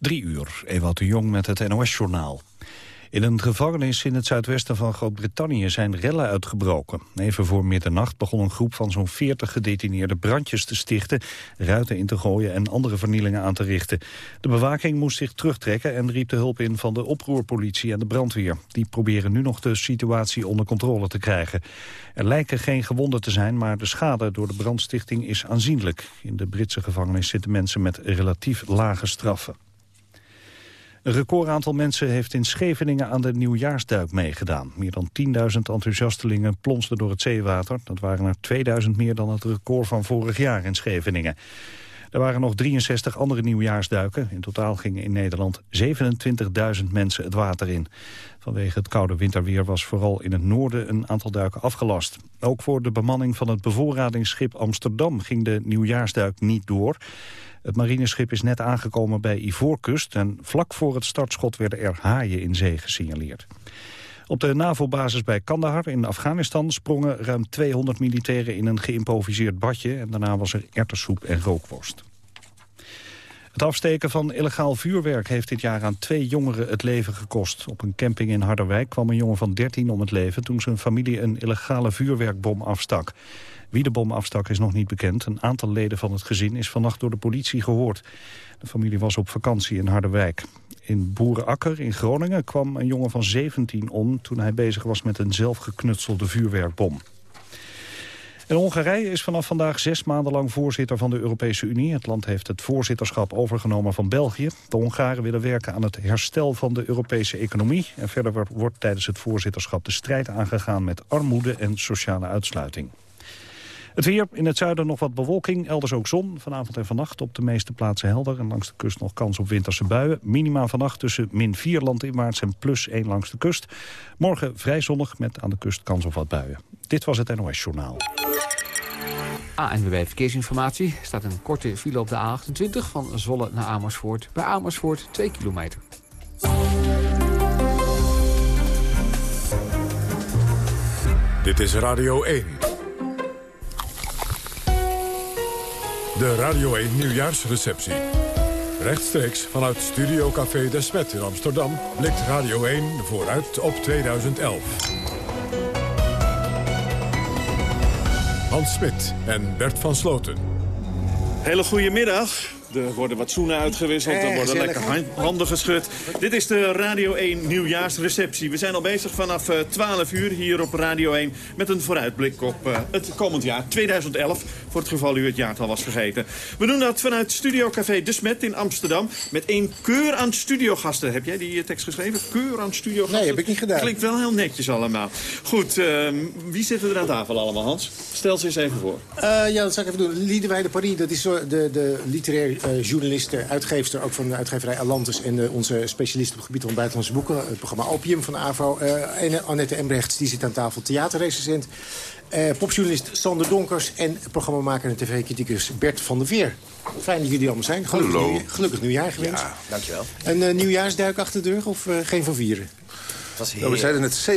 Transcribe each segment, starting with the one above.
Drie uur, Ewout de Jong met het NOS-journaal. In een gevangenis in het zuidwesten van Groot-Brittannië zijn rellen uitgebroken. Even voor middernacht begon een groep van zo'n 40 gedetineerden brandjes te stichten, ruiten in te gooien en andere vernielingen aan te richten. De bewaking moest zich terugtrekken en riep de hulp in van de oproerpolitie en de brandweer. Die proberen nu nog de situatie onder controle te krijgen. Er lijken geen gewonden te zijn, maar de schade door de brandstichting is aanzienlijk. In de Britse gevangenis zitten mensen met relatief lage straffen. Een recordaantal mensen heeft in Scheveningen aan de nieuwjaarsduik meegedaan. Meer dan 10.000 enthousiastelingen plonsden door het zeewater. Dat waren er 2.000 meer dan het record van vorig jaar in Scheveningen. Er waren nog 63 andere nieuwjaarsduiken. In totaal gingen in Nederland 27.000 mensen het water in. Vanwege het koude winterweer was vooral in het noorden een aantal duiken afgelast. Ook voor de bemanning van het bevoorradingsschip Amsterdam ging de nieuwjaarsduik niet door. Het marineschip is net aangekomen bij Ivoorkust... en vlak voor het startschot werden er haaien in zee gesignaleerd. Op de NAVO-basis bij Kandahar in Afghanistan sprongen ruim 200 militairen in een geïmproviseerd badje... en daarna was er ertersoep en rookworst. Het afsteken van illegaal vuurwerk heeft dit jaar aan twee jongeren het leven gekost. Op een camping in Harderwijk kwam een jongen van 13 om het leven... toen zijn familie een illegale vuurwerkbom afstak. Wie de bom afstak is nog niet bekend. Een aantal leden van het gezin is vannacht door de politie gehoord. De familie was op vakantie in Harderwijk. In Boerenakker in Groningen kwam een jongen van 17 om... toen hij bezig was met een zelfgeknutselde vuurwerkbom. En Hongarije is vanaf vandaag zes maanden lang voorzitter van de Europese Unie. Het land heeft het voorzitterschap overgenomen van België. De Hongaren willen werken aan het herstel van de Europese economie. En verder wordt, wordt tijdens het voorzitterschap de strijd aangegaan met armoede en sociale uitsluiting. Het weer, in het zuiden nog wat bewolking, elders ook zon. Vanavond en vannacht op de meeste plaatsen helder. En langs de kust nog kans op winterse buien. Minima vannacht tussen min 4 landinwaarts en plus 1 langs de kust. Morgen vrij zonnig met aan de kust kans op wat buien. Dit was het NOS Journaal. ANWB Verkeersinformatie. Er staat een korte file op de A28 van Zwolle naar Amersfoort. Bij Amersfoort 2 kilometer. Dit is Radio 1. De Radio 1 Nieuwjaarsreceptie. Rechtstreeks vanuit Studio Café de Smet in Amsterdam... blikt Radio 1 vooruit op 2011. Hans Smit en Bert van Sloten. Hele goede middag. Er worden wat zoenen uitgewisseld, er worden lekker handen geschud. Dit is de Radio 1 nieuwjaarsreceptie. We zijn al bezig vanaf 12 uur hier op Radio 1... met een vooruitblik op uh, het komend jaar, 2011. Voor het geval u het jaartal was vergeten. We doen dat vanuit Studio Café De Smet in Amsterdam... met een keur aan studiogasten. Heb jij die tekst geschreven? Keur aan studiogasten? Nee, heb ik niet gedaan. Klinkt wel heel netjes allemaal. Goed, uh, wie zitten er aan tafel allemaal, Hans? Stel ze eens even voor. Uh, ja, dat zal ik even doen. Liedewij de Paris, dat is de, de literair uh, journalist, uitgeefster... ook van de uitgeverij Alantis en uh, onze specialist op het gebied van buitenlandse boeken. Het programma Opium van de AVRO. en Annette Embrechts, die zit aan tafel theaterrecensent. popjournalist Sander Donkers en programmamaker en tv-criticus Bert van der Veer. Fijn dat jullie allemaal zijn. Gelukkig, Hallo. Nieuw, gelukkig nieuwjaar gewenst. Ja, dankjewel. Een nieuwjaarsduik achter de rug of geen van vieren? Nou, we zeiden net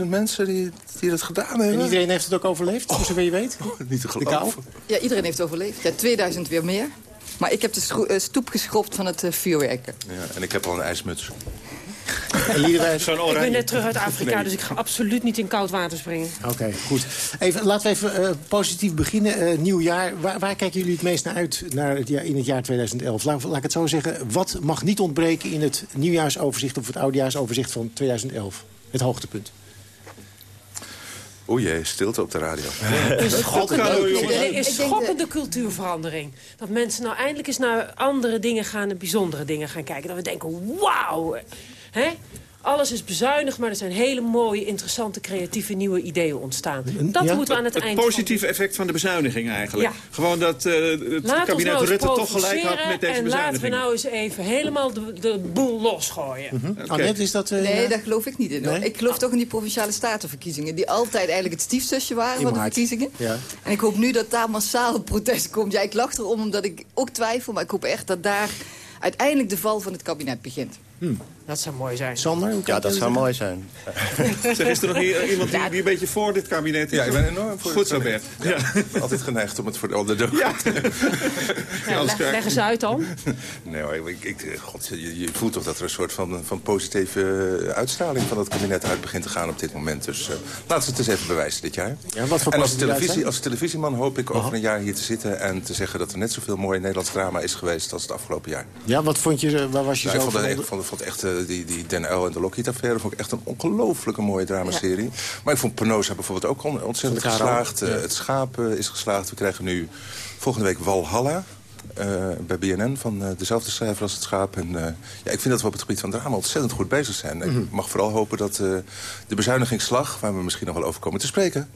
27.000 mensen die, die dat gedaan hebben. En iedereen heeft het ook overleefd, voor zover je weet? Oh, niet te geloven. Ja, iedereen heeft overleefd. Ja, 2000 weer meer. Maar ik heb de stoep geschropt van het uh, vuurwerken. Ja, en ik heb al een ijsmuts. ik ben net terug uit Afrika, nee. dus ik ga absoluut niet in koud water springen. Oké, okay, goed. Even, laten we even uh, positief beginnen. Uh, nieuw jaar. Waar, waar, kijken jullie het meest naar uit naar het jaar, in het jaar 2011? Laat, laat ik het zo zeggen. Wat mag niet ontbreken in het nieuwjaarsoverzicht... of het oudejaarsoverzicht van 2011? Het hoogtepunt. Oei, jee, stilte op de radio. Een schokkende, een schokkende cultuurverandering. Dat mensen nou eindelijk eens naar andere dingen gaan... en bijzondere dingen gaan kijken. Dat we denken, wauw! Alles is bezuinigd, maar er zijn hele mooie, interessante, creatieve nieuwe ideeën ontstaan. Dat ja? moeten we aan het, het eind... Het positieve effect van de bezuiniging eigenlijk. Ja. Gewoon dat uh, het Laat kabinet nou Rutte toch gelijk had met deze en bezuiniging. laten we nou eens even helemaal de, de boel losgooien. Mm -hmm. okay. Annette, is dat... Uh, nee, daar geloof ik niet in. Nee? Ik geloof toch in die Provinciale Statenverkiezingen. Die altijd eigenlijk het stiefzusje waren in van de verkiezingen. Ja. En ik hoop nu dat daar massaal protest komt. Ja, ik lach erom omdat ik ook twijfel, maar ik hoop echt dat daar uiteindelijk de val van het kabinet begint. Hm. Dat zou mooi zijn. Sander? Ja, dat zou mooi zijn. zeg, is er nog hier iemand die, die, een beetje voor dit kabinet is? Ja, ik ben enorm voor Goed zo, Bert. Ja. Altijd geneigd om het voor de ander te doen. Ja. ja leg, leg, eens uit dan. Nee hoor, ik, ik, God, je, je, voelt toch dat er een soort van, van positieve uitstraling van het kabinet uit begint te gaan op dit moment. Dus uh, laten we het eens even bewijzen dit jaar. Ja, wat voor en als, televisie, als televisieman hoop ik over een jaar hier te zitten... en te zeggen dat er net zoveel mooi Nederlands drama is geweest als het afgelopen jaar. Ja, wat vond je, waar was je nou, zo ik vond, echt, vond, vond echt uh, die, die Den en de Lockheed-affaire vond ik echt een ongelooflijke mooie dramaserie. Ja. Maar ik vond Penosa bijvoorbeeld ook ontzettend geslaagd. Ja. Het schaap is geslaagd. We krijgen nu volgende week Walhalla. Uh, bij BNN van uh, dezelfde schrijver als het schaap. En, uh, ja, ik vind dat we op het gebied van drama ontzettend goed bezig zijn. Mm -hmm. Ik mag vooral hopen dat de bezuinigingsslag... waar we misschien nog wel over komen te spreken...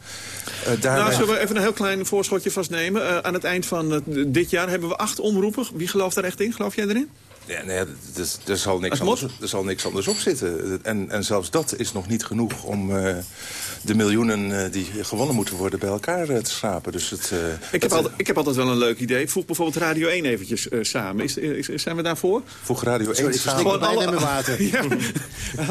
daar nou, zullen we even een heel klein voorschotje vastnemen? aan het eind van dit jaar hebben we acht omroepen. Wie gelooft daar echt in? Geloof jij erin? Ja, nee, er, er, zal niks anders, er zal niks anders op zitten. En, en zelfs dat is nog niet genoeg om uh, de miljoenen uh, die gewonnen moeten worden bij elkaar uh, te schrapen. Dus het, ik, heb altijd, ik heb altijd wel een leuk idee. Voeg bijvoorbeeld Radio 1 eventjes samen. Is, is, zijn we daarvoor? Voeg Radio 1 Sorry, samen. Gewoon alle, water. ja,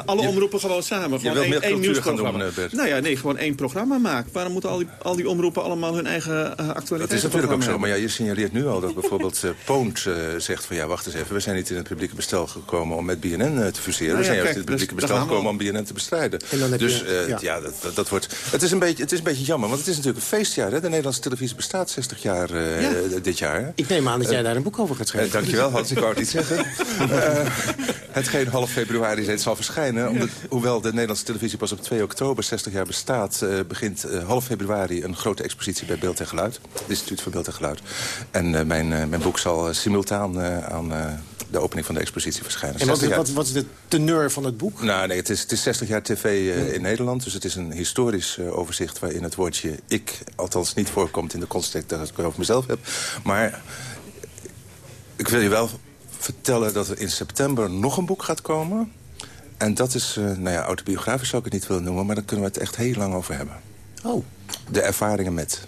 alle je, omroepen gewoon samen. Gewoon één, één nieuwsprogramma. Doen, nou ja, nee, gewoon één programma maken. Waarom moeten al die, al die omroepen allemaal hun eigen actualiteit Dat is natuurlijk ook zo. Maar ja, je signaleert nu al dat bijvoorbeeld Poont zegt van ja, wacht eens even. We zijn niet in het publieke bestel gekomen om met BNN uh, te fuseren. Nou ja, we zijn juist in het publieke dus bestel gekomen om BNN te bestrijden. Dus uh, ja, ja dat, dat, dat, wordt... Het is, een beetje, het is een beetje jammer, want het is natuurlijk een feestjaar. Hè? De Nederlandse televisie bestaat 60 jaar ja. dit jaar. Ik neem aan dat jij daar een boek over gaat schrijven. dankjewel, Hans. Ik wou het niet zeggen. hetgeen half februari het zal verschijnen. Omdat, hoewel de Nederlandse televisie pas op 2 oktober 60 jaar bestaat... begint half februari een grote expositie bij Beeld en Geluid. Het Instituut voor Beeld en Geluid. En mijn, mijn boek zal simultaan aan de opening van de expositie verschijnen. En wat, wat, wat, is de teneur van het boek? Nou, nee, het is, het is 60 jaar tv uh, in Nederland. Dus het is een historisch uh, overzicht waarin het woordje ik... althans niet voorkomt in de context dat ik het over mezelf heb. Maar ik wil je wel vertellen dat er in september nog een boek gaat komen. En dat is, uh, nou ja, autobiografisch zou ik het niet willen noemen... maar daar kunnen we het echt heel lang over hebben. Oh. De ervaringen met.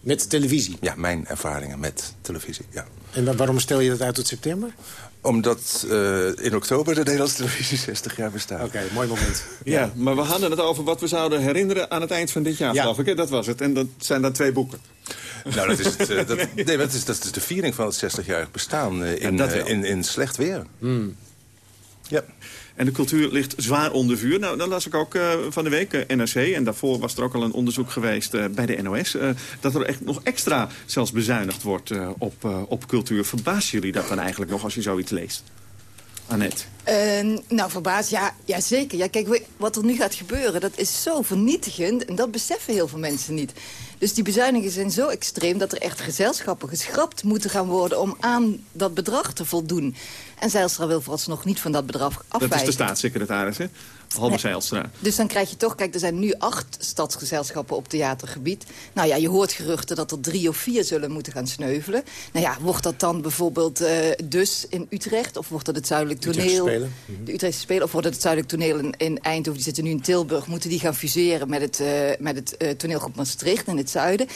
Met televisie? Ja, mijn ervaringen met televisie, ja. En waarom stel je dat uit tot september? Omdat uh, in oktober de Nederlandse televisie 60 jaar bestaat. Oké, okay, mooi moment. Ja, ja, maar we hadden het over wat we zouden herinneren aan het eind van dit jaar, ja. geloof ik. Hè? Dat was het. En dat zijn dan twee boeken. Nou, dat is, het, uh, dat, nee, dat is, dat is de viering van het 60-jarig bestaan uh, in, in, in slecht weer. Mm. Ja. En de cultuur ligt zwaar onder vuur. Nou, dan las ik ook uh, van de week uh, NRC, en daarvoor was er ook al een onderzoek geweest uh, bij de NOS... dat er echt nog extra zelfs bezuinigd wordt op, op cultuur. Verbaast jullie dat dan eigenlijk nog als je zoiets leest? Annette? nou, verbaasd, ja, ja zeker. Ja, kijk, wat er nu gaat gebeuren, dat is zo vernietigend... en dat beseffen heel veel mensen niet. Dus die bezuinigingen zijn zo extreem dat er echt gezelschappen geschrapt moeten gaan worden... om aan dat bedrag te voldoen. En Zijlstra wil vooralsnog niet van dat bedrag afwijken. Dat is de staatssecretaris, hè? Halbe nee. Zijlstra. Dus dan krijg je toch, kijk, er zijn nu acht stadsgezelschappen op theatergebied. Nou ja, je hoort geruchten dat er drie of vier zullen moeten gaan sneuvelen. Nou ja, wordt dat dan bijvoorbeeld uh, dus in Utrecht? Of wordt dat het Zuidelijk Toneel? Utrechtse de Utrechtse Spelen? Of wordt het het Zuidelijk Toneel in, in, Eindhoven? Die zitten nu in Tilburg. Moeten die gaan fuseren met het, uh, met het uh, toneelgroep Maastricht in het zuiden?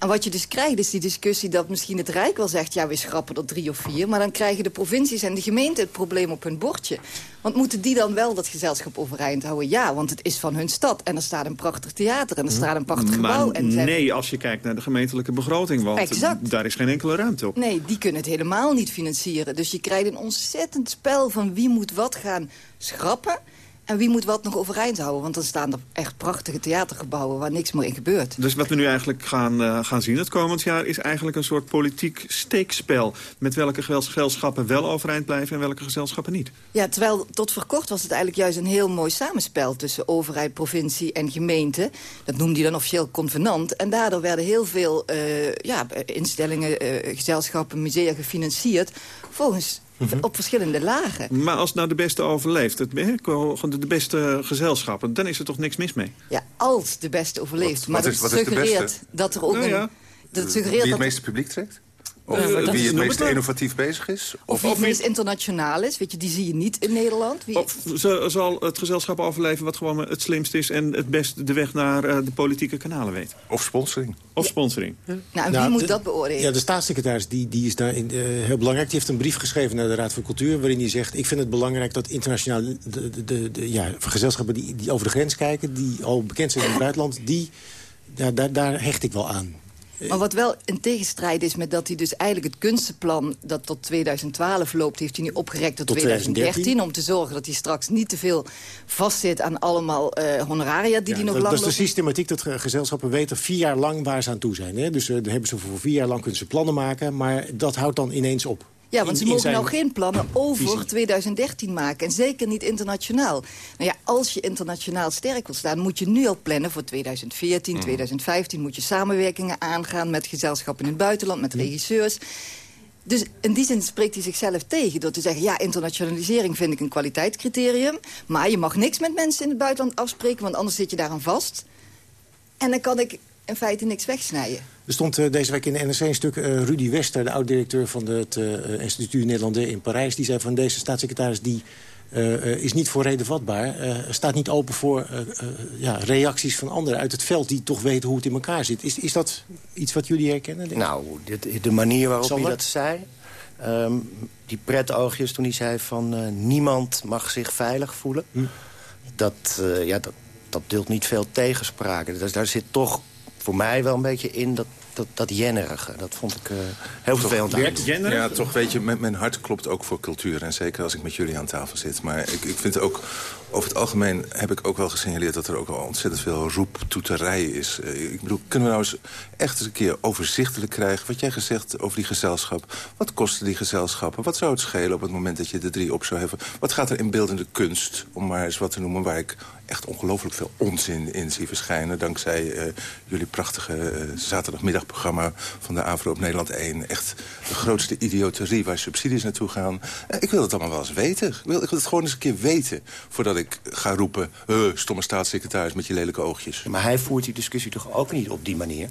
En wat je dus krijgt is die discussie dat misschien het Rijk wel zegt... ja, we schrappen er drie of vier. Maar dan krijgen de provincies en de gemeenten het probleem op hun bordje. Want moeten die dan wel dat gezelschap overeind houden? Ja, want het is van hun stad. En er staat een prachtig theater en er staat een prachtig maar gebouw. En nee, als je kijkt naar de gemeentelijke begroting. Want exact. daar is geen enkele ruimte op. Nee, die kunnen het helemaal niet financieren. Dus je krijgt een ontzettend spel van wie moet wat gaan schrappen... En wie moet wat nog overeind houden? Want dan staan er echt prachtige theatergebouwen waar niks meer in gebeurt. Dus wat we nu eigenlijk gaan, uh, gaan zien het komend jaar... is eigenlijk een soort politiek steekspel... met welke gezelschappen wel overeind blijven en welke gezelschappen niet. Ja, terwijl tot voor kort was het eigenlijk juist een heel mooi samenspel... tussen overheid, provincie en gemeente. Dat noemde hij dan officieel convenant. En daardoor werden heel veel uh, ja, instellingen, uh, gezelschappen, musea gefinancierd... volgens op verschillende lagen. Maar als nou de beste overleeft, het, de beste gezelschappen... dan is er toch niks mis mee? Ja, als de beste overleeft. Wat, maar wat dat is, suggereert dat er ook nou ja. een... Dat suggereert Wie het meeste publiek trekt? Of wie het meest innovatief bezig is? Of, wie het meest internationaal is. Weet je, die zie je niet in Nederland. Wie... Of zal het gezelschap overleven wat gewoon het slimst is... en het best de weg naar de politieke kanalen weet? Of sponsoring. Of sponsoring. Nou, wie nou, moet dat beoordelen? Ja, de staatssecretaris die, die is daar in, heel belangrijk. Die heeft een brief geschreven naar de Raad van Cultuur... waarin hij zegt, ik vind het belangrijk dat internationaal... de, de, de, ja, gezelschappen die, die over de grens kijken... die al bekend zijn in het buitenland... die, ja, daar, daar hecht ik wel aan. Maar wat wel in tegenstrijd is met dat hij dus eigenlijk het kunstenplan... dat tot 2012 loopt, heeft hij nu opgerekt tot, 2013... om te zorgen dat hij straks niet te veel vastzit aan allemaal uh, honoraria die hij nog lang Dat is de systematiek dat gezelschappen weten vier jaar lang waar ze aan toe zijn. Hè? Dus uh, dan hebben ze voor vier jaar lang kunnen ze plannen maken... maar dat houdt dan ineens op. Ja, want ze mogen nou geen plannen over 2013 maken. En zeker niet internationaal. Nou ja, als je internationaal sterk wil staan... moet je nu al plannen voor 2014, 2015. Mm. Moet je samenwerkingen aangaan met gezelschappen in het buitenland... met mm. regisseurs. Dus in die zin spreekt hij zichzelf tegen door te zeggen... ja, internationalisering vind ik een kwaliteitscriterium... maar je mag niks met mensen in het buitenland afspreken... want anders zit je daaraan vast. En dan kan ik in feite niks wegsnijden. Er stond uh, deze week in de NRC een stuk uh, Rudy Wester... de oud-directeur van het uh, Instituut Nederlander in Parijs. Die zei van deze staatssecretaris die, is niet voor reden vatbaar. staat niet open voor ja, reacties van anderen uit het veld... die toch weten hoe het in elkaar zit. Is, is dat iets wat jullie herkennen? Denk nou, dit, de manier waarop hij dat zei... Um, die pretoogjes toen hij zei van niemand mag zich veilig voelen... Hm. Dat, ja, dat, dat deelt niet veel tegenspraken. Dus daar zit toch voor mij wel een beetje in dat, dat, dat jennerige. Dat vond ik uh, heel vervelend. Ja, toch weet je, mijn, mijn hart klopt ook voor cultuur. En zeker als ik met jullie aan tafel zit. Maar ik, ik vind ook over het algemeen heb ik ook wel gesignaleerd... dat er ook wel ontzettend veel roeptoeterij is. Uh, ik bedoel, kunnen we nou eens echt eens een keer overzichtelijk krijgen... wat jij gezegd over die gezelschap. Wat kosten die gezelschappen? Wat zou het schelen op het moment dat je de drie op zou hebben? Wat gaat er in beeldende kunst, om maar eens wat te noemen... waar ik echt ongelooflijk veel onzin in zie verschijnen... dankzij uh, jullie prachtige uh, zaterdagmiddagprogramma van de AVRO op Nederland 1. Echt de grootste idioterie waar subsidies naartoe gaan. Uh, ik wil het allemaal wel eens weten. Wil, ik wil het gewoon eens een keer weten... voordat ik ga roepen... stomme staatssecretaris met je lelijke oogjes. Maar hij voert die discussie toch ook niet op die manier?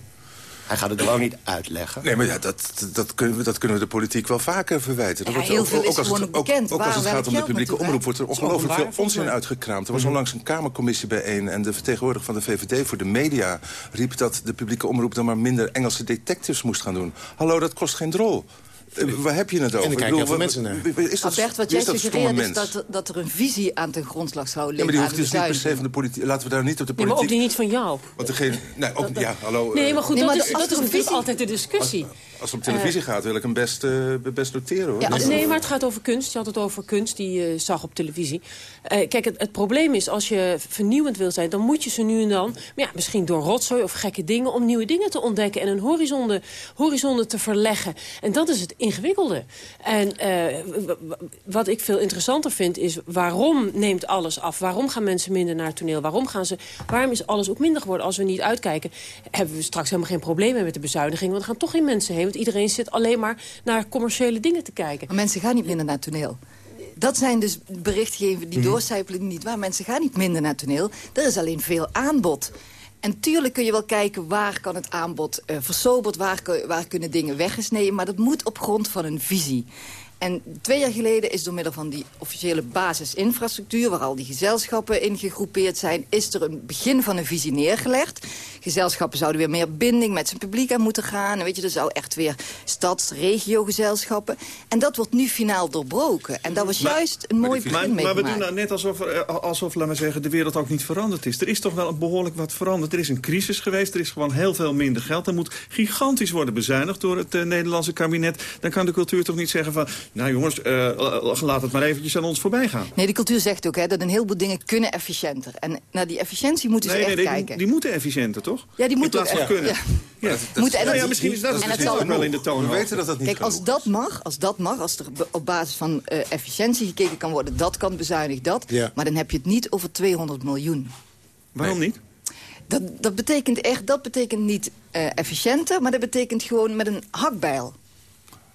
Hij gaat het gewoon niet uitleggen. Nee, maar ja, dat, dat, kunnen we, dat kunnen we de politiek wel vaker verwijten. Ja, heel veel ook, als het, bekend. Ook, als het gaat om de publieke omroep wordt er ongelooflijk veel onzin uitgekraamd. Er was mhm. onlangs een Kamercommissie bijeen... en de vertegenwoordiger van de VVD voor de media riep dat de publieke omroep... dan maar minder Engelse detectives moest gaan doen. Hallo, dat kost geen drol. Eh, waar heb je het over? En dan kijken mensen naar. Is dat, Albert, wat jij suggereert is dat, dat er een visie aan ten grondslag zou liggen. Ja, maar die hoeft dus niet per se van de politiek. Laten we daar niet op de politiek... Nee, maar ook niet van jou. Want degene, nee, ook, ja, hallo. Nee, maar goed, nee, maar dat, is, dat is altijd de discussie. Als het op televisie gaat, wil ik hem best, uh, best noteren. Hoor. Ja, nee, maar het gaat over kunst. Je had het over kunst die je zag op televisie. Uh, kijk, het, het, probleem is, als je vernieuwend wil zijn... dan moet je ze nu en dan, maar ja, misschien door rotzooi of gekke dingen... om nieuwe dingen te ontdekken en een horizonde, horizonde te verleggen. En dat is het ingewikkelde. En wat ik veel interessanter vind is... waarom neemt alles af? Waarom gaan mensen minder naar het toneel? Waarom, gaan ze, waarom is alles ook minder geworden? Als we niet uitkijken, hebben we straks helemaal geen problemen met de bezuiniging. Want er gaan toch geen mensen heen want iedereen zit alleen maar naar commerciële dingen te kijken. Maar mensen gaan niet minder naar toneel. Dat zijn dus berichtgevingen die mm. doorcijpelen niet waar. Mensen gaan niet minder naar toneel. Er is alleen veel aanbod. En tuurlijk kun je wel kijken waar kan het aanbod uh, versoberd... Waar, waar kunnen dingen weggesneden, maar dat moet op grond van een visie. En twee jaar geleden is door middel van die officiële basisinfrastructuur... waar al die gezelschappen in gegroepeerd zijn... is er een begin van een visie neergelegd. Gezelschappen zouden weer meer binding met zijn publiek aan moeten gaan. En weet je, er zou echt weer stads-, regio-gezelschappen. En dat wordt nu finaal doorbroken. En dat was juist een mooi begin maar, mee Maar we doen nou net alsof, er, eh, alsof, laat maar zeggen, de wereld ook niet veranderd is. Er is toch wel behoorlijk wat veranderd. Er is een crisis geweest, er is gewoon heel veel minder geld. Er moet gigantisch worden bezuinigd door het uh, Nederlandse kabinet. Dan kan de cultuur toch niet zeggen van... Nou jongens, uh, laat het maar eventjes aan ons voorbij gaan. Nee, de cultuur zegt ook hè, dat een heleboel dingen kunnen efficiënter. En naar die efficiëntie moeten ze echt nee, kijken. Die, die, moeten efficiënter, toch? Ja, die moeten ook echt kunnen. Ja. Ja. ja, misschien is dat, en het zal wel in de toon. We weten dat dat niet Kijk, als dat mag, als dat mag, als er op basis van uh, efficiëntie gekeken kan worden... dat kan bezuinigd, dat. Ja. Maar dan heb je het niet over 200 miljoen. Waarom niet? Dat, dat betekent echt, dat betekent niet uh, efficiënter, maar dat betekent gewoon met een hakbijl.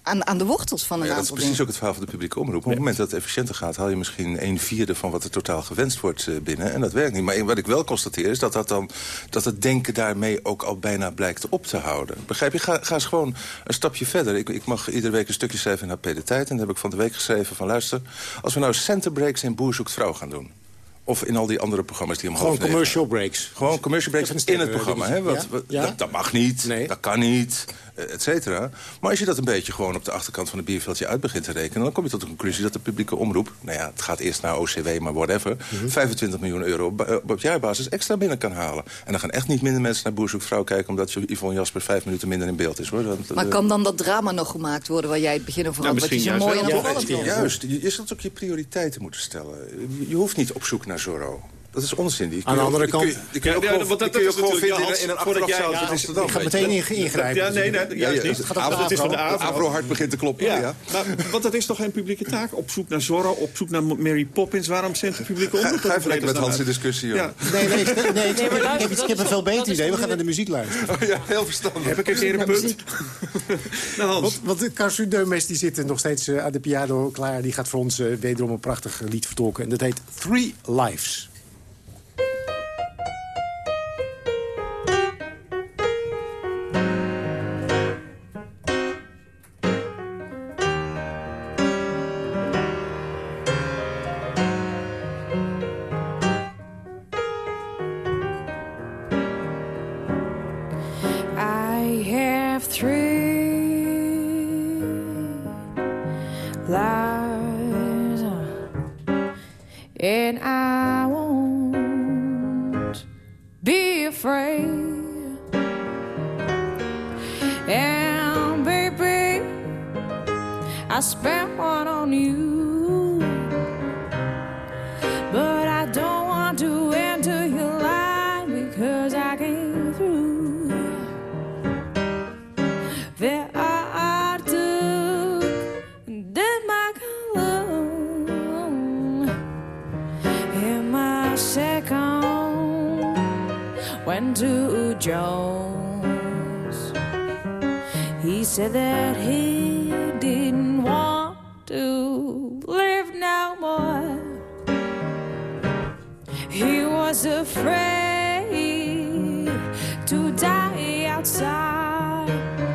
Aan, aan de wortels van een ja, aantal Dat is precies ook het verhaal van de publieke omroep. Op het moment dat het efficiënter gaat... haal je misschien een vierde van wat er totaal gewenst wordt eh, binnen. En dat werkt niet. Maar wat ik wel constateer is dat, dat, dan, dat het denken daarmee ook al bijna blijkt op te houden. Begrijp je? Ga, ga eens gewoon een stapje verder. Ik, ik mag iedere week een stukje schrijven in HP De Tijd. En dat heb ik van de week geschreven van luister... als we nou center breaks in Boer zoekt vrouw gaan doen... Of in al die andere programma's die om Gewoon commercial breaks. Gewoon commercial breaks in het programma. Hè? Wat, ja? wat- Ja? Dat, dat mag niet, Nee. dat kan niet, et cetera. Maar als je dat een beetje gewoon op de achterkant van het bierveldje uit begint te rekenen... dan kom je tot de conclusie dat de publieke omroep... nou ja, het gaat eerst naar OCW, maar whatever... Mhm. 25 miljoen euro op, eh, op jaarbasis extra binnen kan halen. En dan gaan echt niet minder mensen naar Boer zoekt vrouw kijken... omdat Yvonne Jasper vijf minuten minder in beeld is. hoor. Dat- Maar eh, kan dan dat drama nog gemaakt worden waar jij het begin over had? Nou, wat je zo mooi juist en ja, juist. Je, je zult ook je prioriteiten moeten stellen. Je, je hoeft niet op zoek naar Zorro. Dat is onzin. Die Aan de andere die kun je- kant- Die kun je ook ja, gewoon- want dat- die kun je dat ook is gewoon vinden in een achterafzaaltje in Amsterdam. Ik ga meteen in- ingrijpen. Ja, nee, nee, juist niet. het gaat is van de de AVRO. De Avro-hart begint te kloppen. Ja, Ja. Maar, want dat is toch geen publieke taak? Op zoek naar Zorro, op zoek naar Mary Poppins. Waarom zendt de publieke omroep ga even lekker met Hans in discussie, joh. Ja. Nee, nee, ik, nee, ik, heb een veel beter idee. We gaan naar de weer- muziek luisteren. Oh ja, heel verstandig. Heb ik een keer een punt? nou, Hans. Want, Karsu Deumes die zit nog steeds eh, aan de piano klaar. Die gaat voor ons eh, wederom een prachtig lied vertolken. En dat heet Three Lives. To die outside.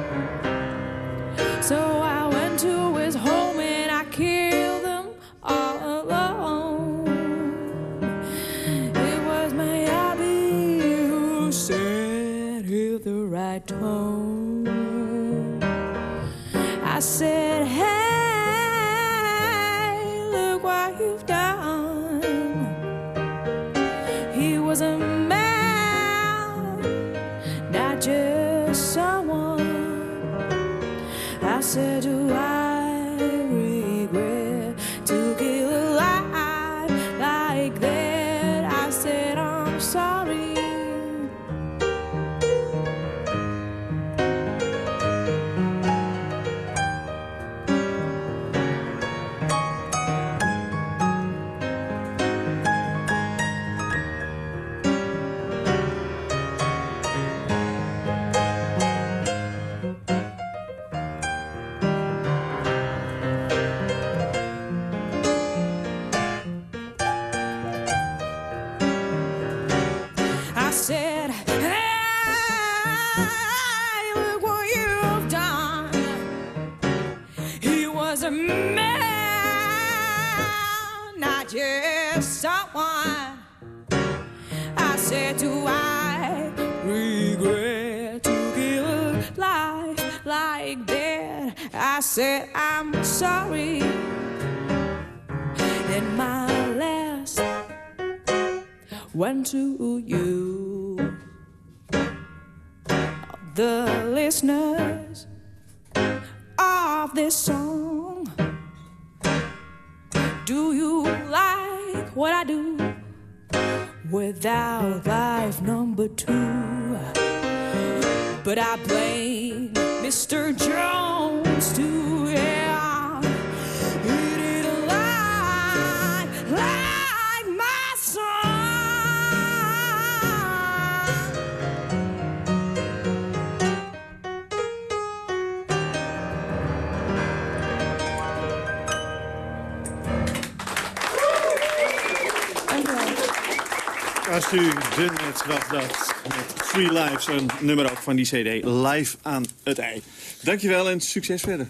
Went to you. The listeners of this song, do you like what I do? Without life number two, but I blame Mr. Jones too. Yeah, Als u de net was dat met Three Lives, een nummer ook van die cd, live aan het ei. Dankjewel en succes verder.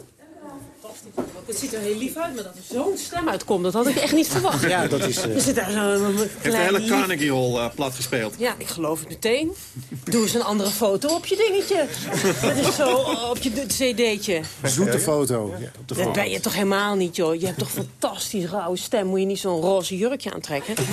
Het ziet er heel lief uit, maar dat er zo'n stem uitkomt, dat had ik echt niet verwacht. Ja, dat is... Er zit daar zo'n Heeft de hele Carnegie Hall eh, plat gespeeld. Ja, ik geloof het meteen. Doe eens een andere foto op je dingetje. Dat is zo op je cd'tje. Zoete foto. Ja, op de Dat ben je toch helemaal niet, joh. Je hebt toch een fantastisch rauwe stem. Moet je niet zo'n roze jurkje aantrekken?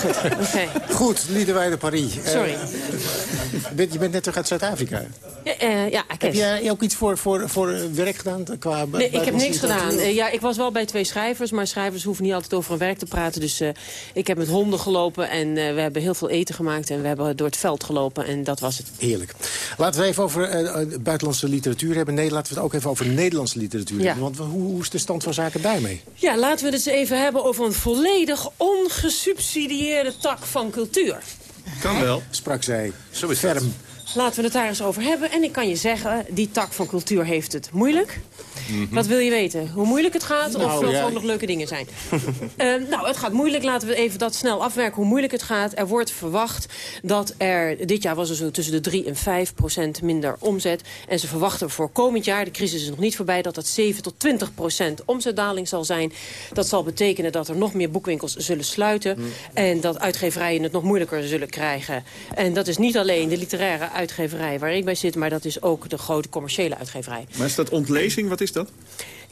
Goed, Oké. Goed, Liederwijde Paris. Eh, Sorry. je bent- je bent net terug uit Zuid-Afrika. Ja, eh, ja, ik Heb jij ook iets voor, voor, voor eh, werk gedaan? Qua Nee, ik heb niks gedaan. Eh, ja, ik was wel bij twee schrijvers, maar schrijvers hoeven niet altijd over hun werk te praten. Dus eh, ik heb met honden gelopen en eh, we hebben heel veel eten gemaakt. En we hebben door het veld gelopen en dat was het. Heerlijk. Laten we even over buitenlandse literatuur hebben. Nee, laten we het ook even over Nederlandse literatuur Ja. hebben. Want hoe, hoe is de stand van zaken daarmee? Ja, laten we het eens even hebben over een volledig ongesubsidieerde tak van cultuur. Kan wel. Sprak zij. Zo is dat. Laten we het daar eens over hebben. En ik kan je zeggen, die tak van cultuur heeft het moeilijk. Wat wil je weten? Hoe moeilijk het gaat? of Nou, of er ja. ook nog leuke dingen zijn? Eh, nou, het gaat moeilijk. Laten we even dat snel afwerken hoe moeilijk het gaat. Er wordt verwacht dat er... Dit jaar was er zo tussen de 3 en 5 procent minder omzet. En ze verwachten voor komend jaar, de crisis is nog niet voorbij... dat dat 7 tot 20 procent omzetdaling zal zijn. Dat zal betekenen dat er nog meer boekwinkels zullen sluiten. En dat uitgeverijen het nog moeilijker zullen krijgen. En dat is niet alleen de literaire uitgeverij waar ik bij zit... maar dat is ook de grote commerciële uitgeverij. Maar is dat ontlezing? Wat is dat?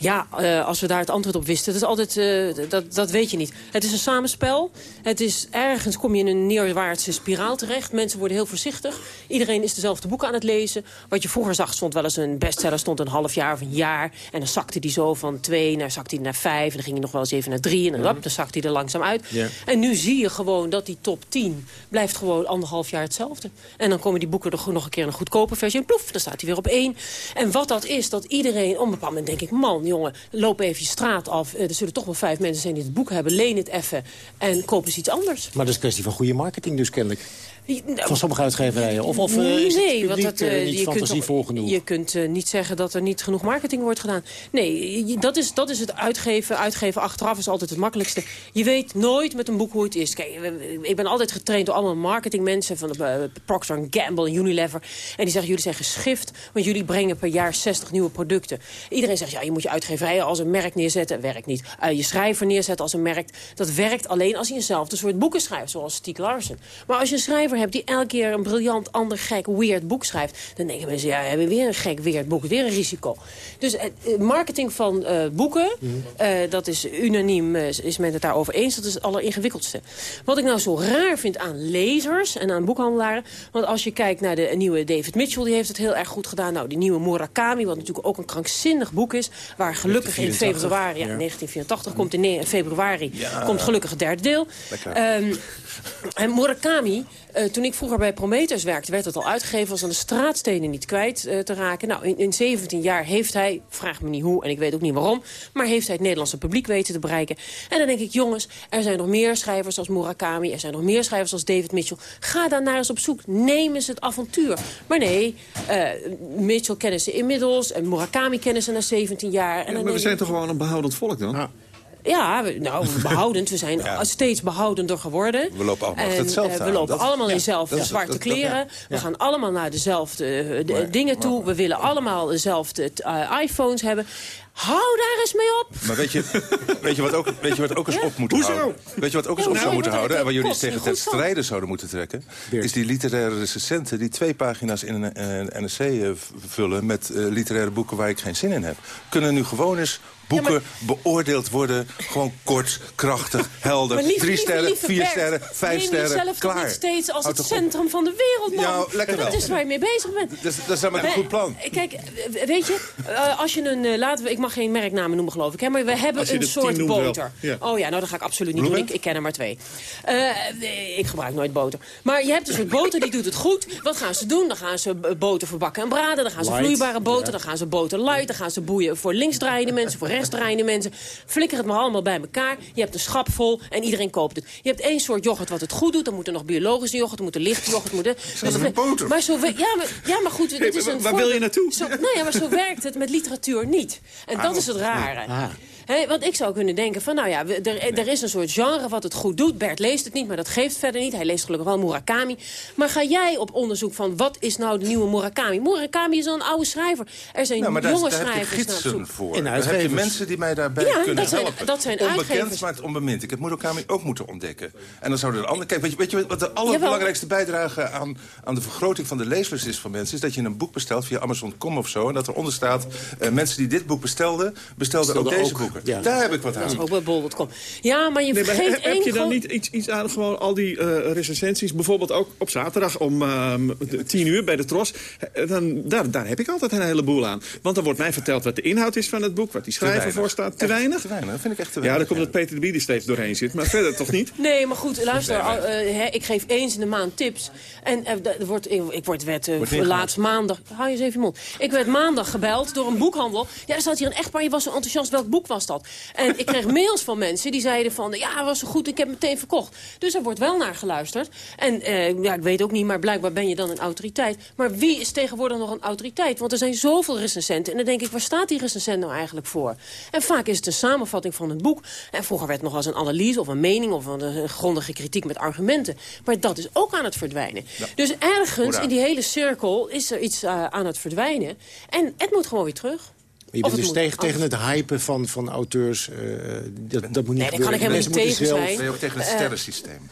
Ja, eh, als we daar het antwoord op wisten. Dat, is altijd, eh, dat, dat weet je niet. Het is een samenspel. Het is, ergens kom je in een neerwaartse spiraal terecht. Mensen worden heel voorzichtig. Iedereen is dezelfde boeken aan het lezen. Wat je vroeger zag, stond wel eens een bestseller stond een half jaar of een jaar. En dan zakte die zo van twee, naar zakte die naar vijf. En dan ging hij nog wel eens even naar drie. En dan, hop, dan zakte hij er langzaam uit. En nu zie je gewoon dat die top 10 blijft gewoon anderhalf jaar hetzelfde. En dan komen die boeken er nog een keer in een goedkope versie. En ploef, dan staat hij weer op één. En wat dat is, dat iedereen... Op een bepaald moment denk ik, man, jongen, loop even je straat af. Eh, er zullen toch wel vijf mensen zijn die het boek hebben. Leen het even en koop eens iets anders. Maar dat is een kwestie van goede marketing dus kennelijk. Nou, Van sommige uitgeverijen. Of, of eh, is nee, het want dat, eh, eh, niet genoeg? je kunt eh, niet zeggen dat er niet genoeg marketing wordt gedaan. Nee, je- dat is, dat is het uitgeven. Uitgeven achteraf is altijd het makkelijkste. Je weet nooit met een boek hoe het is. Kijk, ik ben altijd getraind door allemaal marketingmensen... van de, eh, Procter Gamble en Unilever. En die zeggen, jullie zijn geschift... want jullie brengen per jaar 60 nieuwe producten. Iedereen zegt, ja, je moet je uitgeverij als een merk neerzetten. Werkt niet. Eh, je schrijver neerzetten als een merk. Dat werkt alleen als je eenzelfde soort boeken schrijft, zoals Stieg Larsen. Maar als je een schrijver hebt die elke keer een briljant, ander, gek, weird boek schrijft... dan denken mensen, ja, we hebben weer een gek, weird boek, weer een risico. Dus eh, marketing van eh, boeken, eh, dat is unaniem, is men het daarover eens. Dat is het alleringewikkeldste. Wat ik nou zo raar vind aan lezers en aan boekhandelaren... want als je kijkt naar de nieuwe David Mitchell, die heeft het heel erg goed gedaan. Nou, die nieuwe Murakami, wat natuurlijk ook een krankzinnig boek is... waar gelukkig in 1984, februari, ja, ja. 1984, komt in februari... komt gelukkig het derde deel. Ehm, en Murakami, eh, toen ik vroeger bij Prometheus werkte... werd het al uitgegeven als aan de straatstenen niet kwijt eh, te raken. Nou, in, in 17 jaar heeft hij, vraag me niet hoe en ik weet ook niet waarom... maar heeft hij het Nederlandse publiek weten te bereiken. En dan denk ik, jongens, er zijn nog meer schrijvers als Murakami... er zijn nog meer schrijvers als David Mitchell. Ga daar naar eens op zoek. Neem eens het avontuur. Maar nee, eh, Mitchell kennen ze inmiddels... en Murakami kennen ze na 17 jaar. En dan maar we ik- zijn toch gewoon een behoudend volk dan? ja, we- nou, behoudend. We zijn steeds behoudender geworden. We lopen allemaal En, hetzelfde eh, aan. We lopen Dat- allemaal ja, in dezelfde zwarte dat- dat- kleren. ja. We gaan allemaal naar dezelfde eh, dingen toe. We willen allemaal dezelfde eh, iPhones hebben. Hou daar eens mee op. Maar weet je, weet je wat ook, weet je wat ook eens op moet Hoezo? houden? Weet je wat ook eens Ja, op zou moeten Want houden? En waar jullie eens het tegen kost ten niet goed strijde zouden moeten trekken... is die literaire recensenten die twee pagina's in een, eh, NRC eh, vullen... met eh, literaire boeken waar ik geen zin in heb. Kunnen nu gewoon eens boeken beoordeeld worden. Gewoon kort, krachtig, helder. Maar lieve, Drie sterren, lieve vier Bert, sterren, vijf sterren, jezelf toch klaar. niet steeds als Houd het op. centrum van de wereld, man. Ja, lekker wel. Dat is waar je mee bezig bent. Dat is, dat is namelijk een goed plan. Kijk, weet je, als je een, laten we, ik mag geen merknamen noemen geloof ik, hè, maar we hebben een soort boter. Ja. Oh ja, nou dat ga ik absoluut niet doen. Ik, ik ken er maar twee. Eh, ik gebruik nooit boter. Maar je hebt een soort boter, die doet het goed. Wat gaan ze doen? Dan gaan ze boter verbakken en braden. Dan gaan ze Light, vloeibare boter. Dan gaan ze boter light. Dan gaan ze boeien voor linksdraaiende mensen, voor rechtsdraaiende mensen. Flikker het maar allemaal bij elkaar. Je hebt een schap vol en iedereen koopt het. Je hebt één soort yoghurt wat het goed doet. Dan moet er nog biologische yoghurt, er moet er lichte yoghurt. Moet er, dus er een boter? Maar zo, ja, maar, ja, maar goed. dit is een waar wil je naartoe? Zo, nee, maar zo werkt het met literatuur niet. En dat is het rare. Hè, want ik zou kunnen denken van, nou ja, we- er, er is een soort genre wat het goed doet. Bert leest het niet, maar dat geeft verder niet. Hij leest gelukkig wel Murakami. Maar ga jij op onderzoek van, wat is nou de nieuwe Murakami? Murakami is al een oude schrijver. Er zijn Nou, maar daar, jonge daar heb je schrijvers gidsen voor. En Dan heb je mensen die mij daarbij Ja, kunnen dat zijn- helpen. dat zijn Onbekend uitgevers. maakt onbemind. Ik heb Murakami ook moeten ontdekken. En dan zouden er andere... Kijk, weet je, weet je wat de allerbelangrijkste bijdrage aan, aan de vergroting van de leeslust is van mensen... is dat je een boek bestelt via Amazon.com of zo... en dat eronder staat, eh, mensen die dit boek bestelden... bestelden ook deze ook, boeken. Ja. Daar heb ik wat Dat is aan. ook bij bol.com. Ja, maar je Nee, maar vergeet heb, je dan niet iets, iets aan gewoon al die eh recensies? Bijvoorbeeld ook op zaterdag om ehm, tien uur bij de Tros. Eh, Dan, daar, daar heb ik altijd een heleboel aan. Want dan wordt mij verteld wat de inhoud is van het boek. Wat die schrijver voor staat. Te Echt weinig? Te weinig, dat vind ik echt te Ja, weinig. dan komt dat Peter de Bied er steeds doorheen zit. Maar verder toch niet? Nee, maar goed, luister. al, eh, hè, ik geef eens in de maand tips. En er wordt, ik, ik word, werd laatst maandag... Hou je eens even je mond. Ik werd maandag gebeld door een boekhandel. Ja, er staat hier een echtpaar. Je was zo enthousiast. Welk boek was dat? En ik kreeg mails van mensen die zeiden van... Ja, was zo goed. Ik heb meteen verkocht. Dus er wordt wel naar geluisterd. En eh, ja, ik weet ook niet, maar blijkbaar ben je dan een autoriteit. Maar wie is tegenwoordig nog een autoriteit? Want er zijn zoveel recensenten. En dan denk ik, waar staat die recensent nou eigenlijk voor? En vaak is het een samenvatting van het boek. En vroeger werd het nog als een analyse of een mening... of een, grondige kritiek met argumenten. Maar dat is ook aan het verdwijnen. Dus ergens Hoera. in die hele cirkel is er iets eh, aan het verdwijnen. En het moet gewoon weer terug. Je bent dus moet tegen, tegen het hypen van, van auteurs. eh, dat, dat moet niet Nee, daar kan ik gebeuren. helemaal niet tegen zelf- zijn. Ben je ook tegen het Eh, sterrensysteem?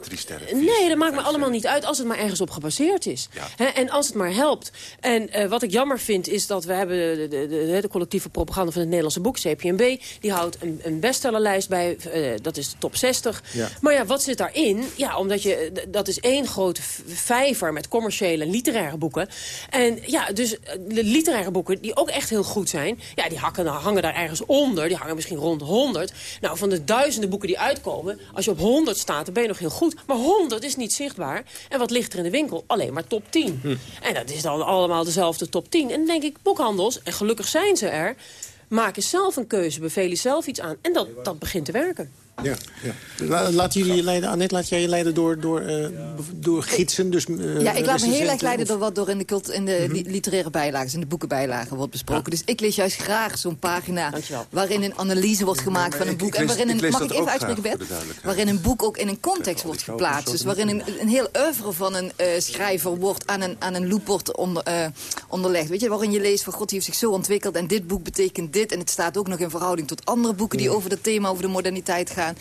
Drie sterren. vier Nee, dat maakt me allemaal niet uit als het maar ergens op gebaseerd is. Ja. En als het maar helpt. En eh, wat ik jammer vind is dat we hebben de, de, de, de collectieve propaganda van het Nederlandse boek, CPNB. Die houdt een, een bestsellerlijst bij, eh, dat is de top 60. Ja. Maar ja, wat zit daarin? Ja, omdat je, dat is één grote vijver met commerciële en literaire boeken. En ja, dus eh, de literaire boeken die ook echt heel goed zijn. Ja, die hakken, hangen daar ergens onder. Die hangen misschien rond 100. Nou, van de duizenden boeken die uitkomen, als je op 100 staat, dan ben je nog heel goed. Maar 100 is niet zichtbaar. En wat ligt er in de winkel? Alleen maar top 10. En dat is dan allemaal dezelfde top 10. En dan denk ik, boekhandels, en gelukkig zijn ze er... maken zelf een keuze, bevelen zelf iets aan. En dat, dat begint te werken. Ja, ja. La- Laat jullie je leiden, Annette, laat jij je leiden door, door, eh, door gidsen? Dus, eh, Ja, ik laat me heel erg leiden of- door wat door in de, cult, in de Mhm. li- literaire bijlagen, in de boekenbijlagen wordt besproken. Dus ik lees juist graag zo'n pagina Dankjewel. waarin een analyse wordt gemaakt van een boek. ik en lees- waarin een, mag ik even uitspreken, Bert? Waarin een boek ook in een context wordt geplaatst. Dus waarin een, een heel oeuvre van een eh, schrijver wordt aan een, aan een loop wordt onder, eh, onderlegd. Weet je, waarin je leest van God die heeft zich zo ontwikkeld en dit boek betekent dit. En het staat ook nog in verhouding tot andere boeken die over dat thema, over de moderniteit gaan gaan.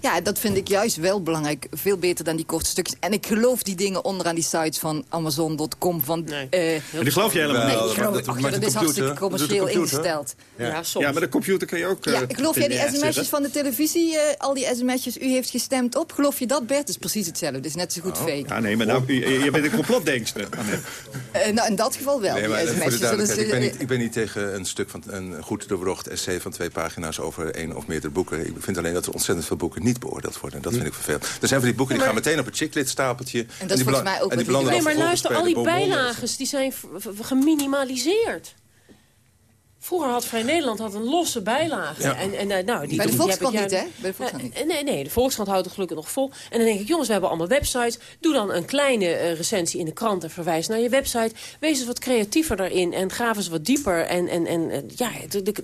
Ja, dat vind ik juist wel belangrijk. Veel beter dan die korte stukjes. En ik geloof die dingen onderaan die sites van Amazon.com. Van, Nee. eh, En die geloof je helemaal nee, ik niet. maar geloof, dat ach, is hartstikke commercieel ingesteld. Ja, soms. Ja, maar de computer kan je ook... eh, Ja, geloof jij die sms'jes van de televisie, eh, al die sms'jes, u heeft gestemd op? Geloof je dat, Bert? Het is precies hetzelfde. Het is net zo goed Oh. fake. Ja, nee, maar nou, je, je bent een complotdenkster. Eh, nou, in dat geval wel. Nee, maar ik ben, eh, niet, ik ben niet tegen een stuk van een goed doorwrocht essay van twee pagina's over één of meerdere boeken. Ik vind alleen dat er ontzettend veel boeken niet beoordeeld worden. Dat vind ik vervelend. Er zijn van die boeken die gaan meteen op het chicklist stapeltje. En dat is die volgens mij ook en die Nee, maar luister, al die bonbon. bijlages die zijn geminimaliseerd. Vroeger had Vrij Nederland had een losse bijlage. Ja. En, en, eh, nou, die, Bij de die Volkskrant niet, hè? Bij de Volkskrant niet. Eh, Nee, nee, de Volkskrant houdt het gelukkig nog vol. En dan denk ik, jongens, we hebben allemaal websites. Doe dan een kleine eh, recensie in de krant en verwijs naar je website. Wees eens wat creatiever daarin en graaf eens wat dieper. En, en, en eh, ja,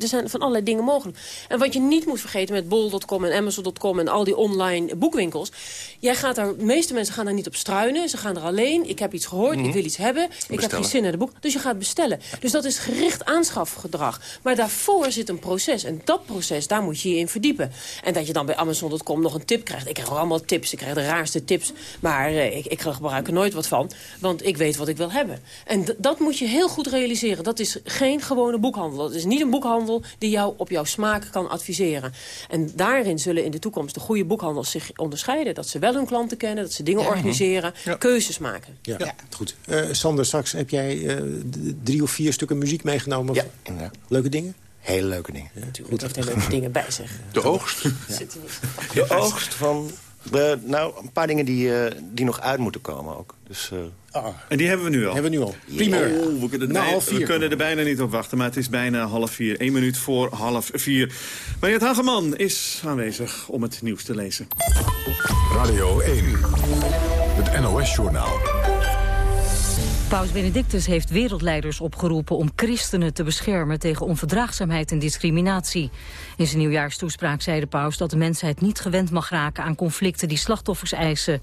er zijn van allerlei dingen mogelijk. En wat je niet moet vergeten met bol.com en amazon.com en al die online boekwinkels. Jij gaat daar, de meeste mensen gaan daar niet op struinen. Ze gaan er alleen. Ik heb iets gehoord, ik wil iets hebben. Ik heb geen Mhm. Zin in het boek. Dus je gaat bestellen. Dus dat is gericht aanschafgedrag. Maar daarvoor zit een proces. En dat proces, daar moet je je in verdiepen. En dat je dan bij Amazon.com nog een tip krijgt. Ik krijg ook allemaal tips. Ik krijg de raarste tips. Maar eh, ik, ik gebruik er nooit wat van. Want ik weet wat ik wil hebben. En dat moet je heel goed realiseren. Dat is geen gewone boekhandel. Dat is niet een boekhandel die jou op jouw smaak kan adviseren. En daarin zullen in de toekomst de goede boekhandels zich onderscheiden. Dat ze wel hun klanten kennen. Dat ze dingen organiseren. Keuzes maken. Ja, goed. Eh, Sander, straks heb jij eh, drie of vier stukken muziek meegenomen. Ja. Leuke dingen? Hele leuke dingen. Natuurlijk heeft hij leuke dingen bij zich. De oogst. Zit er niet. De oogst van... eh, nou, een paar dingen die, eh, die nog uit moeten komen ook. Dus eh, En die hebben we nu al. Hebben we nu al. Primeur. Oh, we, kunnen er half vier. we kunnen er bijna niet op wachten, maar het is bijna half vier. Eén minuut voor half vier. Mariette Hageman is aanwezig om het nieuws te lezen. Radio 1. Het NOS-journaal. Paus Benedictus heeft wereldleiders opgeroepen om christenen te beschermen tegen onverdraagzaamheid en discriminatie. In zijn nieuwjaarstoespraak zei de paus dat de mensheid niet gewend mag raken aan conflicten die slachtoffers eisen.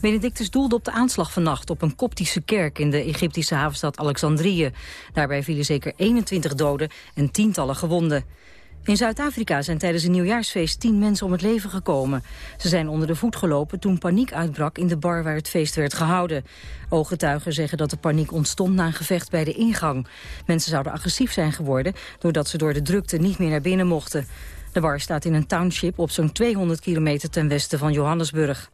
Benedictus doelde op de aanslag vannacht op een koptische kerk in de Egyptische havenstad Alexandrië. Daarbij vielen zeker 21 doden en tientallen gewonden. In Zuid-Afrika zijn tijdens een nieuwjaarsfeest tien mensen om het leven gekomen. Ze zijn onder de voet gelopen toen paniek uitbrak in de bar waar het feest werd gehouden. Ooggetuigen zeggen dat de paniek ontstond na een gevecht bij de ingang. Mensen zouden agressief zijn geworden doordat ze door de drukte niet meer naar binnen mochten. De bar staat in een township op zo'n 200 kilometer ten westen van Johannesburg.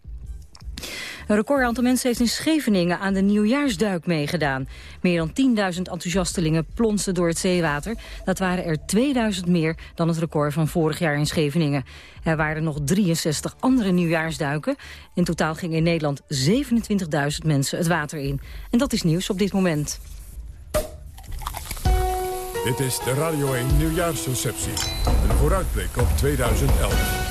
Een record aantal mensen heeft in Scheveningen aan de nieuwjaarsduik meegedaan. Meer dan 10.000 enthousiastelingen plonsten door het zeewater. Dat waren er 2000 meer dan het record van vorig jaar in Scheveningen. Er waren nog 63 andere nieuwjaarsduiken. In totaal gingen in Nederland 27.000 mensen het water in. En dat is nieuws op dit moment. Dit is de Radio 1 Nieuwjaarsreceptie. Een vooruitblik op 2011.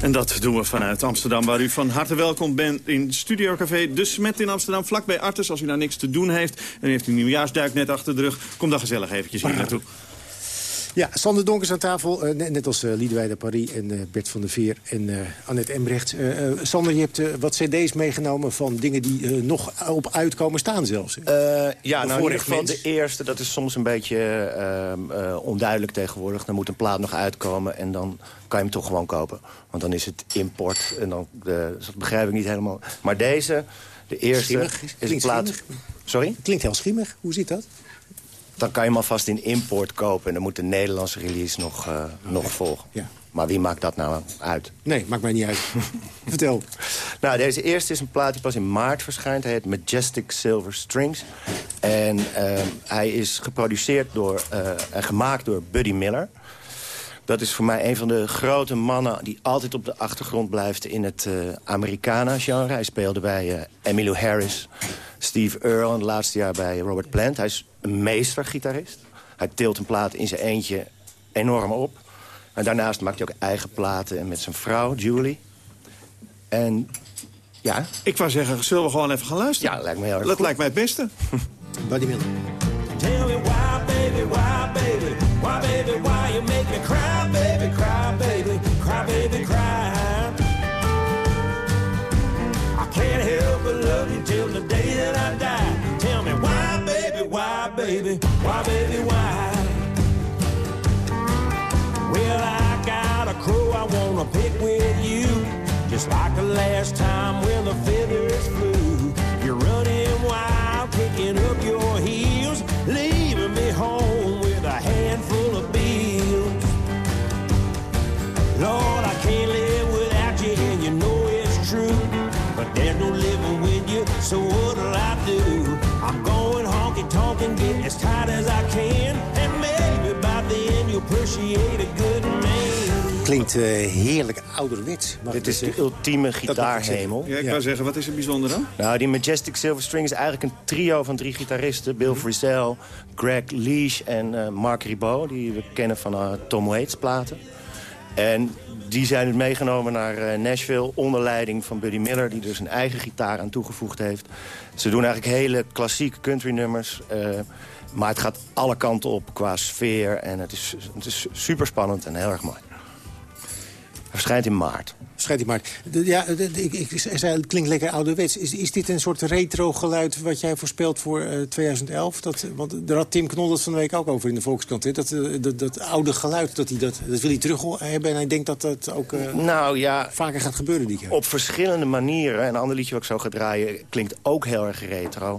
En dat doen we vanuit Amsterdam, waar u van harte welkom bent in Studio Café De Smet in Amsterdam, vlakbij Artes. Als u nou niks te doen heeft en u heeft een nieuwjaarsduik net achter de rug, kom dan gezellig eventjes hier naartoe. Ja, Sander Donkers aan tafel, uh, net als uh, Paris en uh, Bert van der Veer en Annette Embrecht. Sander, je hebt wat cd's meegenomen van dingen die nog op uitkomen staan zelfs. ja, nou in ieder geval de eerste, dat is soms een beetje ehm, onduidelijk tegenwoordig. Dan moet een plaat nog uitkomen en dan kan je hem toch gewoon kopen. Want dan is het import en dan, dat begrijp ik niet helemaal. Maar deze, de eerste, schimmig. is een plaat... Schimmig. Sorry? Klinkt heel schimmig, hoe zit dat? Dan kan je hem alvast in import kopen. En dan moet de Nederlandse release nog, uh, nog volgen. Ja. Maar wie maakt dat nou uit? Nee, maakt mij niet uit. Vertel. Nou, deze eerste is een plaat die pas in maart verschijnt. Hij heet Majestic Silver Strings. En uh, hij is geproduceerd door, uh, en gemaakt door Buddy Miller. Dat is voor mij een van de grote mannen die altijd op de achtergrond blijft in het uh, Americana-genre. Hij speelde bij Emmylou Harris, Steve Earle en het laatste jaar bij Robert Plant. Hij is een meestergitarist. Hij tilt een plaat in zijn eentje enorm op. En daarnaast maakt hij ook eigen platen en met zijn vrouw, Julie. En ja. Ik wou zeggen, zullen we gewoon even gaan luisteren? Ja, lijkt me heel erg Dat goed. lijkt mij het beste. Buddy Miller. Tell me why, baby, why, baby, why, baby, why you make me cry, baby, cry, baby, cry, baby, cry. I can't help but love you till the day that I die. Baby, why, baby, why? Well, I got a crow I wanna pick with you, just like the last time when the as tight as I can, and maybe by then you'll appreciate a good man. Klinkt uh, heerlijk ouderwets. Dit is de ultieme gitaarhemel. Ja, ik Ja. wou zeggen, wat is er bijzonder dan? Nou, die Majestic Silver String is eigenlijk een trio van drie gitaristen. Bill Frisell, Greg Leash en eh, Mark Ribot. Die we kennen van eh, Tom Waits platen. En die zijn het meegenomen naar eh, Nashville onder leiding van Buddy Miller... die dus een eigen gitaar aan toegevoegd heeft. Ze doen eigenlijk hele klassieke country nummers... eh, maar het gaat alle kanten op qua sfeer. En het is, het is super spannend en heel erg mooi. Hij verschijnt in maart. Schijt die maar. De- ja, de- de- ik, ik zei, het klinkt lekker ouderwets. Is, is dit een soort retro geluid wat jij voorspelt voor eh, 2011? Dat, want daar had Tim Knol het van de week ook over in de Volkskrant. Hè? Dat, eh, dat, dat oude geluid, dat, hij dat, dat wil hij terug hebben. En hij denkt dat dat ook eh, Nou ja, vaker gaat gebeuren dit jaar. op verschillende manieren. En een ander liedje wat ik zo ga draaien klinkt ook heel erg retro.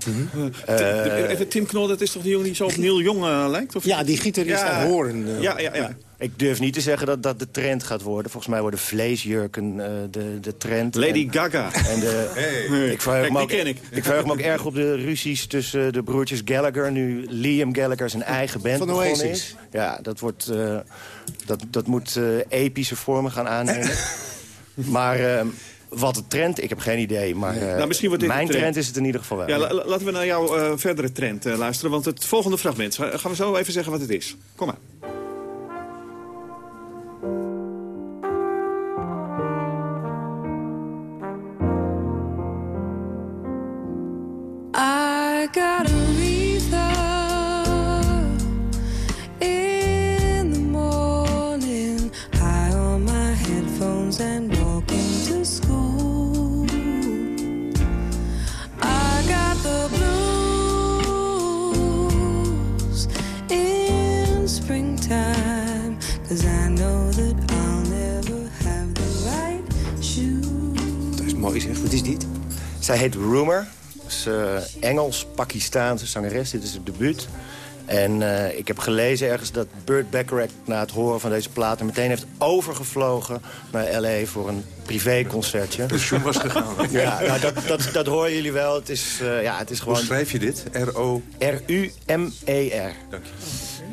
Eh, Even Tim Knol, dat is toch die jongen die zo op Neil Jong eh, lijkt? Of? Ja, die gitarist Ja. eh, Ja, ja, ja. Ik durf niet te zeggen dat dat de trend gaat worden. Volgens mij worden vleesjurken eh, de, de trend. Lady En- Gaga. En de, Hey. ik, verheug Kijk, me die ook, ken ik. ik verheug me ook erg op de ruzies tussen de broertjes Gallagher. Nu Liam Gallagher zijn eigen band Van begonnen Oasis. is. Ja, dat, wordt, eh, dat, dat moet eh, epische vormen gaan aannemen. maar eh, wat de trend, ik heb geen idee. Maar eh, Nou, misschien wordt dit mijn trend. trend is het in ieder geval wel. Ja, la- la- laten we naar jouw eh, verdere trend eh, luisteren. Want het volgende fragment, ga- gaan we zo even zeggen wat het is. Kom maar. Uh, Engels-Pakistaanse zangeres. Dit is het debuut. En uh, ik heb gelezen ergens dat Burt Bacharach na het horen van deze platen... meteen heeft overgevlogen naar L.A. voor een privéconcertje. Pensioen was gegaan. ja, nou, dat, dat, dat horen jullie wel. Het is, uh, ja, het is gewoon... Hoe schrijf je dit? R-O... R-U-M-E-R. Dank je.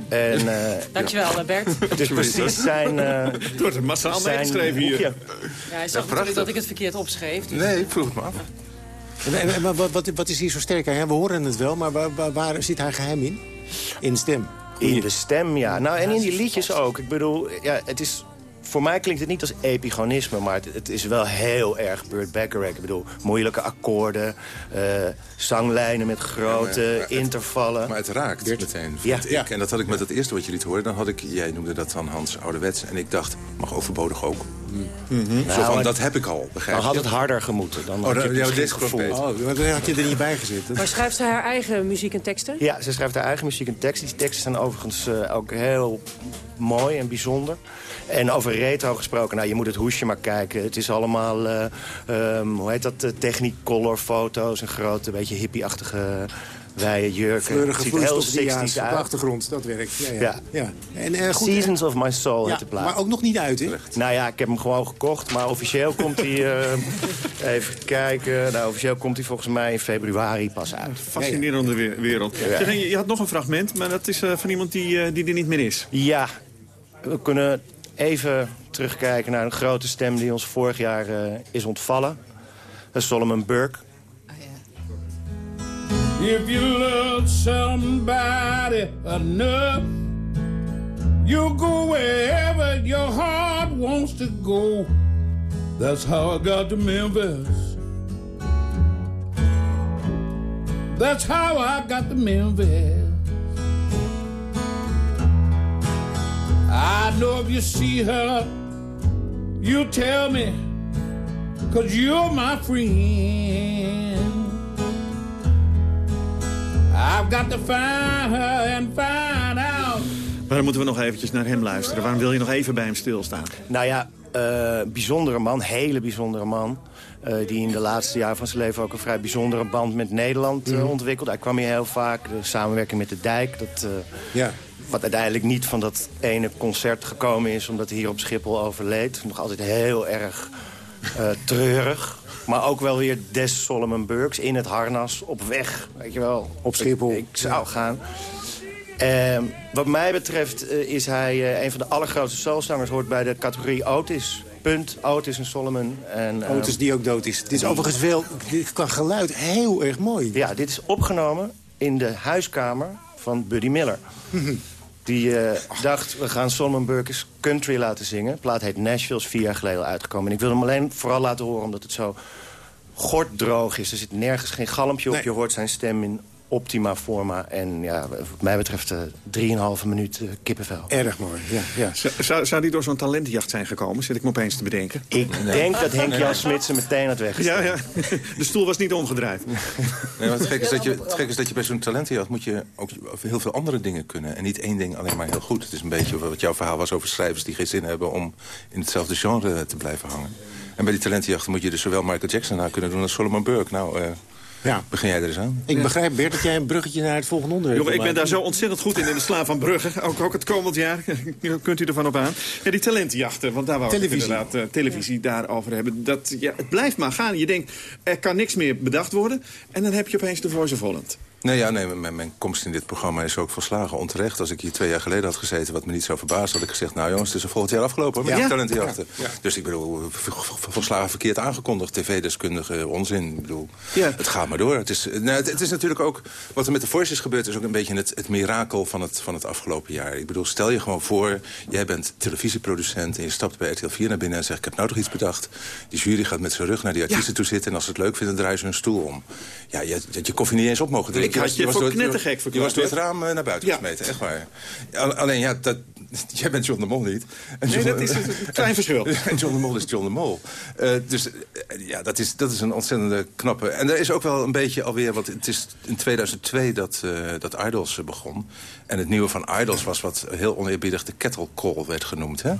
En, uh, Dankjewel, ja. Bert. Het is precies zijn... Uh, het wordt een massaal meegeschreven hier. Ja, hij zag ja, natuurlijk dat ik het verkeerd opschreef. Dus... Nee, ik vroeg het me af. En, maar wat, wat, is hier zo sterk we horen het wel, maar waar, waar, zit haar geheim in? In stem? In de stem, ja. Nou, en in die liedjes ook. Ik bedoel, ja, het is voor mij klinkt het niet als epigonisme, maar het, het, is wel heel erg Burt Bacharach. Ik bedoel, moeilijke akkoorden, uh, zanglijnen met grote ja, maar, maar intervallen. Het, maar het raakt Bert. meteen, ja. ik. Ja. En dat had ik met het eerste wat je liet horen. Dan had ik, jij noemde dat dan Hans ouderwets. En ik dacht, mag overbodig ook. Mm -hmm. nou, Zo van, dat heb ik al, begrijp Dan had het harder gemoeten. Dan oh, had je dit gevoel. Oh, dan had je er niet bij gezeten. Maar schrijft ze haar eigen muziek en teksten? Ja, ze schrijft haar eigen muziek en teksten. Die teksten zijn overigens uh, ook heel mooi en bijzonder. En over retro gesproken, nou, je moet het hoesje maar kijken. Het is allemaal, uh, um, hoe heet dat, uh, technicolor foto's. Een grote, beetje hippie-achtige wijde jurken. Fleurige het ziet heel 60 uit. op de achtergrond, dat werkt. Ja, ja. ja. ja. En, uh, goed, Seasons of My Soul ja, heet de plaat. Maar ook nog niet uit, hè? Nou ja, ik heb hem gewoon gekocht. Maar officieel komt hij... Uh, even kijken. Nou, officieel komt hij volgens mij in februari pas uit. Fascinerende wereld. Ja. Je, je had nog een fragment, maar dat is uh, van iemand die, die er niet meer is. Ja, we kunnen even terugkijken naar een grote stem die ons vorig jaar uh, is ontvallen. Solomon Burke. Oh, yeah. If you love somebody enough, you'll go wherever your heart wants to go. That's how I got to Memphis. That's how I got to Memphis. I know if you see her, you tell me, cause you're my friend. I've got to find her and find out. Maar dan moeten we nog eventjes naar hem luisteren. Waarom wil je nog even bij hem stilstaan? Nou ja, uh, bijzondere man, hele bijzondere man. Uh, die in de laatste jaren van zijn leven ook een vrij bijzondere band met Nederland uh, mm. ontwikkelde. Hij kwam hier heel vaak, de samenwerking met de Dijk. Dat, ja. Wat uiteindelijk niet van dat ene concert gekomen is... omdat hij hier op Schiphol overleed. Nog altijd heel erg uh, treurig. Maar ook wel weer Des Solomon Burks in het harnas, op weg. Weet je wel, op Schiphol. Ik, ik zou gaan. Uh, wat mij betreft uh, is hij uh, een van de allergrootste soulzangers. Hoort bij de categorie Otis. Punt, Otis en Solomon. En, Otis die ook dood is. Dit is overigens wel, qua geluid heel erg mooi. Ja, dit is opgenomen in de huiskamer van Buddy Miller. Die uh, dacht, we gaan Solomon Burke's Country laten zingen. De plaat heet Nashville, is vier jaar geleden uitgekomen. En ik wil hem alleen vooral laten horen omdat het zo gorddroog is. Er zit nergens geen galmpje op. Nee. Je hoort zijn stem in optima forma. En ja, wat mij betreft uh, 3,5 minuut uh, kippenvel. Erg mooi, ja. ja. Zou, zou die door zo'n talentenjacht zijn gekomen? Zit ik me opeens te bedenken. Ik nee. denk dat Henk Jan Smit ze meteen had weggesteld. Ja, ja. De stoel was niet omgedraaid. Nee, maar het gek is dat je, het gek is dat je bij zo'n talentenjacht... moet je ook heel veel andere dingen kunnen. En niet één ding alleen maar heel goed. Het is een beetje wat jouw verhaal was over schrijvers... die geen zin hebben om in hetzelfde genre te blijven hangen. En bij die talentenjachten moet je dus zowel Michael Jackson na kunnen doen als Solomon Burke. Nou, uh, ja. begin jij er eens aan? Ik begrijp, Bert, dat jij een bruggetje naar het volgende onderwerp Jongen, ik ben daar zo ontzettend goed in, in de slaan van bruggen. Ook, ook het komend jaar kunt u ervan op aan. Ja, die talentenjachten, want daar wou televisie. ik inderdaad uh, televisie daarover hebben. Dat, ja, het blijft maar gaan. Je denkt, er kan niks meer bedacht worden. En dan heb je opeens de Voice of Holland. Nee, ja, nee mijn, mijn komst in dit programma is ook volslagen onterecht. Als ik hier twee jaar geleden had gezeten, wat me niet zo verbaasd... had ik gezegd, nou jongens, het is een volgend jaar afgelopen hoor, met ja. talentenjachten. Ja. Ja. Dus ik bedoel, volslagen verkeerd aangekondigd. TV-deskundige onzin. Ik bedoel, het gaat maar door. Het is, nou, het, het, is natuurlijk ook, wat er met de Voice is gebeurd... is ook een beetje het, het mirakel van het, van het afgelopen jaar. Ik bedoel, stel je gewoon voor, jij bent televisieproducent... en je stapt bij RTL 4 naar binnen en zegt, ik heb nou toch iets bedacht. Die jury gaat met zijn rug naar die artiesten toe zitten... en als ze het leuk vinden, draaien ze hun stoel om. Ja, je, je koffie niet eens op mogen drinken. Had je, je voor knettergek Je was door het raam naar buiten gesmeten, echt waar. Alleen ja, dat, jij bent John de Mol niet. En Nee, John- dat is een klein verschil. en John de Mol is John de Mol. Eh, dus eh, ja, dat is, dat is een ontzettende knappe... En er is ook wel een beetje alweer... Want het is in 2002 dat, eh, dat Idols begon. En het nieuwe van Idols was wat heel oneerbiedig de kettle call werd genoemd. Hè?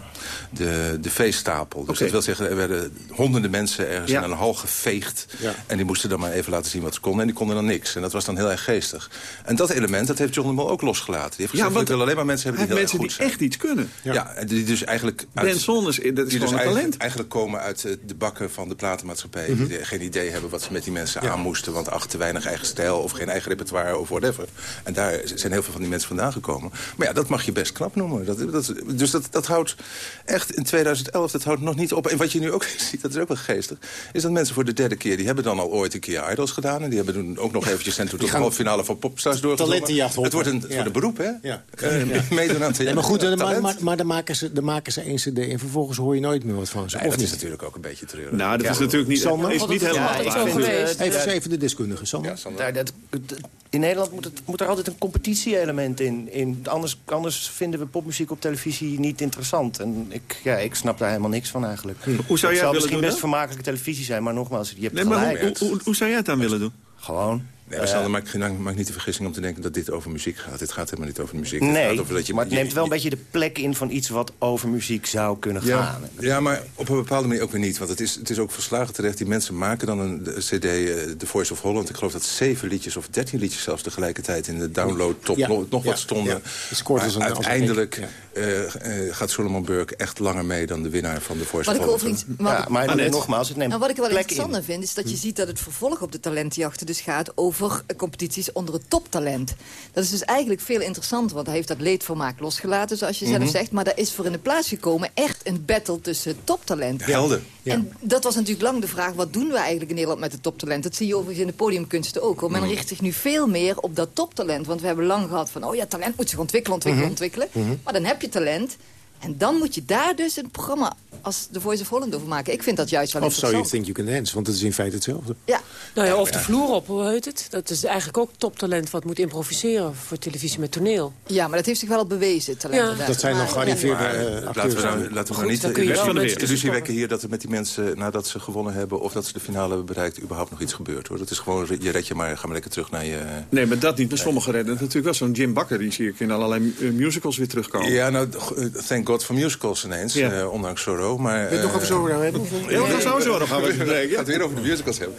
De, de veestapel. Dus dat wil zeggen, er werden honderden mensen ergens Ja. in een hal geveegd. Ja. En die moesten dan maar even laten zien wat ze konden. En die konden dan niks. En dat was dan heel erg geestig. En dat element, dat heeft John de Mol ook losgelaten. Die heeft gezegd, want ik wil alleen maar mensen hebben die heel erg goed die zijn. echt iets kunnen. Ja, en die dus eigenlijk... Ben Sonders, dat is die gewoon dus een eigenlijk, talent. eigenlijk komen uit eh, de bakken van de platenmaatschappij. Mhm. Die geen idee hebben wat ze met die mensen aan moesten. Want ach, te weinig eigen stijl of geen eigen repertoire of whatever. En daar zijn heel veel van die mensen vandaan gekomen. Maar ja, dat mag je best knap noemen. Dat, dat, dus dat, dat houdt echt in 2011, dat houdt nog niet op. En wat je nu ook ziet, dat is ook wel geestig... is dat mensen voor de derde keer, die hebben dan al ooit een keer Idols gedaan... en die hebben toen ook nog eventjes en toen tot de halve finale van Popstars doorgedrongen. Het wordt een, het Ja. wordt een beroep, hè? Ja. Eh, Meedoen aan Nee, maar goed, talent. dan, maar, maar, maar dan, maken ze, dan maken ze één cd en vervolgens hoor je nooit meer wat van ze. Nee, of dat niet? is natuurlijk ook een beetje treurig. Nou, dat Ja. is natuurlijk niet, Sander? is niet helemaal Even, ja, even de deskundige, Sander. Ja, Sander. Daar, dat, dat- in Nederland moet, het, moet er altijd een competitie-element in. in anders, anders vinden we popmuziek op televisie niet interessant. En ik, ja, ik snap daar helemaal niks van eigenlijk. Hoe zou het jij zal willen misschien doen best dan? vermakelijke televisie zijn, maar nogmaals, je hebt Nee, maar gelijk. hoe, hoe, hoe zou jij het dan willen doen? Gewoon. Nee, maar Sander, maak, maak, maak niet de vergissing om te denken dat dit over muziek gaat. Dit gaat helemaal niet over de muziek. Het Nee, gaat over dat je, maar het neemt wel een je- beetje de plek in van iets wat over muziek zou kunnen Ja, gaan. ja, maar op een bepaalde manier ook weer niet. Want het is, het is ook verslagen terecht. Die mensen maken dan een de cd, eh, The Voice of Holland. Ik geloof dat zeven liedjes of dertien liedjes zelfs tegelijkertijd... in de download top Ja, nog ja, wat stonden. ja. Het als Maar een- uiteindelijk eh, eh, gaat Solomon Burke echt langer mee... dan de winnaar van The Voice Wat of ik Holland. maar- Ja, maar Annette. nogmaals, het neemt Nou, wat ik wel plek interessanter in. vind, is dat je ziet dat het vervolg op de talentjachten dus gaat over eh, competities onder het toptalent. Dat is dus eigenlijk veel interessanter, want hij heeft dat leedvermaak losgelaten, zoals je Mhm. zelf zegt. Maar daar is voor in de plaats gekomen echt een battle tussen toptalent. Helden. Ja. En dat was natuurlijk lang de vraag, wat doen we eigenlijk in Nederland met het toptalent? Dat zie je overigens in de podiumkunsten ook. Hoor. Men Mhm. richt zich nu veel meer op dat toptalent. Want we hebben lang gehad van, oh ja, talent moet zich ontwikkelen, ontwikkelen, Mhm. ontwikkelen. Maar dan heb je talent. En dan moet je daar dus een programma als The Voice of Holland over maken. Ik vind dat juist wel Of So You interessant. Think You Can Dance, want het is in feite hetzelfde. Ja, Nou ja, of de vloer op, hoe heet het? Dat is eigenlijk ook toptalent wat moet improviseren voor televisie met toneel. ja, maar dat heeft zich wel al bewezen, talenten Ja. Dat zijn Maar- nog gearriveerde Maar, eh, laten acteurs. we nou, laten we Goed, nou niet dan de illusie, de wekken hier... dat er met die mensen, nadat ze gewonnen hebben... of dat ze de finale hebben bereikt, überhaupt nog iets gebeurt. Hoor. Dat is gewoon, je red je maar, ga maar lekker terug naar je... Nee, maar dat niet. Maar sommigen redden het natuurlijk wel. Zo'n Jim Bakker, die zie ik in allerlei eh, musicals weer terugkomen. Ja, nou, eh, thank God for musicals ineens, Ja. eh, ondanks Zorro. Maar, Wil je het nog eh, over zo hebben? Ja, we gaan sowieso nog gaan we het weer over de musicals hebben.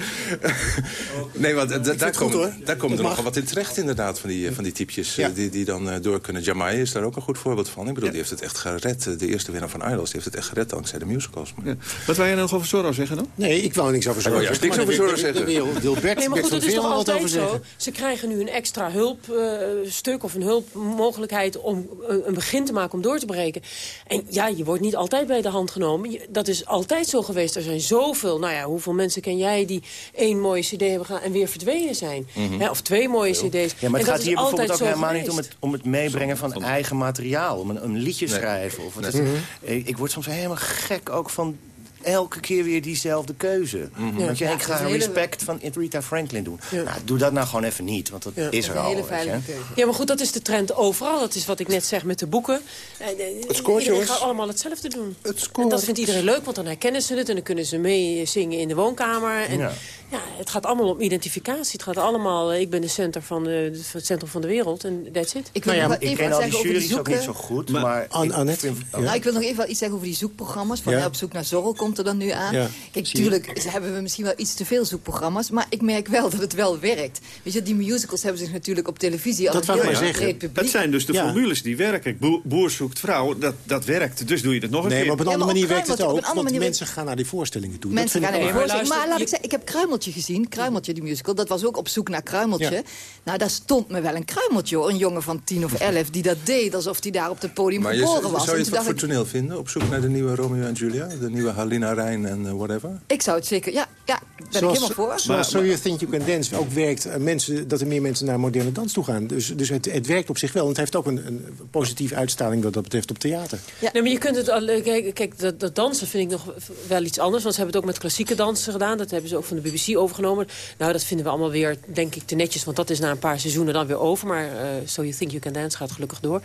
nee, want eh, da- daar, hoor. daar komen er nogal wat in terecht inderdaad, van die, eh, van die typjes eh, Ja. die, die dan eh, door kunnen. Jamai is daar ook een goed voorbeeld van. Ik bedoel, die heeft het echt gered. Eh, De eerste winnaar van Idols, die heeft het echt gered dankzij de musicals. Maar- Ja. Wat wil jij nog over Zorro zeggen dan? Nee, ik wou niks over zo Oh, juist niks over Zorro zeggen. Nee, maar goed, van het is toch wat altijd over zo. zeggen. Ze krijgen nu een extra hulpstuk of een hulpmogelijkheid om een begin te maken om door te breken. En ja, je wordt niet altijd bij de hand genomen. Dat is altijd zo geweest. Er zijn zoveel, nou ja, hoeveel mensen ken jij die één mooie cd hebben gedaan en weer verdwenen zijn? Hè, of twee mooie cd's. Ja, maar het gaat hier bijvoorbeeld ook helemaal niet om het, om het meebrengen van eigen materiaal. Om een, een liedje schrijven. Of is- ik, ik word soms helemaal gek ook van elke keer weer diezelfde keuze. Weet je, Ja, ik ga hele- Respect van Rita Franklin doen. Nou, doe dat nou gewoon even niet, want dat is Ja. er Dat is een al. hele je. veilige keuze. Ja, maar goed, dat is de trend overal. Dat is wat ik net zeg met de boeken. Eh, eh, scoort, iedereen jongens. gaat allemaal hetzelfde doen. Het En dat vindt iedereen leuk, want dan herkennen ze het... en dan kunnen ze meezingen in de woonkamer. En Ja. ja. het gaat allemaal om identificatie. Het gaat allemaal... eh, ik ben de center van, de, van het centrum van de wereld en that's it. Ik wil Nou ja, nog wel Ik even ken al die zeggen over die jury's ook niet zoeken. zo goed, Maar- maar... An- ik Annette? vind- Ja. Nou, ik wil nog even iets zeggen over die zoekprogramma's. Van op zoek naar Zorro komt er dan nu aan. Ja. Kijk, je. tuurlijk ze hebben we misschien wel iets te veel zoekprogramma's. Maar ik merk wel dat het wel werkt. Weet je, die musicals hebben zich natuurlijk op televisie... al Dat heel maar zeggen. breed publiek. Dat zijn dus de Ja. formules die werken. Boer, boer zoekt vrouw, dat, dat werkt. Dus doe je het nog een Nee, keer. maar op een andere manier werkt het ook. Want manier mensen gaan naar die voorstellingen toe. Mensen dat gaan vind naar ik die ook- maar laat ik je- zeggen, ik heb Kruimeltje gezien. Kruimeltje, die musical. Dat was ook op zoek naar Kruimeltje. Ja. Nou, daar stond me wel een Kruimeltje, hoor. Een jongen van tien of elf die dat deed alsof hij daar op het podium je, geboren zou was. je En het voor toneel vinden? Op zoek naar de nieuwe Romeo en Julia? De nieuwe Halina Rijn en eh, whatever? ik zou het zeker... Ja, ja Ben ik helemaal voor. Zoals So You Think You Can Dance ook werkt, eh, mensen, dat er meer mensen naar moderne dans toe gaan. Dus, dus het, het werkt op zich wel. En het heeft ook een, een positieve uitstraling wat dat betreft op theater. Ja. Nee, maar je kunt het al, eh, kijk, kijk dat, dat dansen vind ik nog wel iets anders. Want ze hebben het ook met klassieke dansen gedaan. Dat hebben ze ook van de BBC overgenomen. Nou, dat vinden we allemaal weer, denk ik, te netjes. Want dat is na een paar seizoenen dan weer over. Maar uh, So You Think You Can Dance gaat gelukkig door.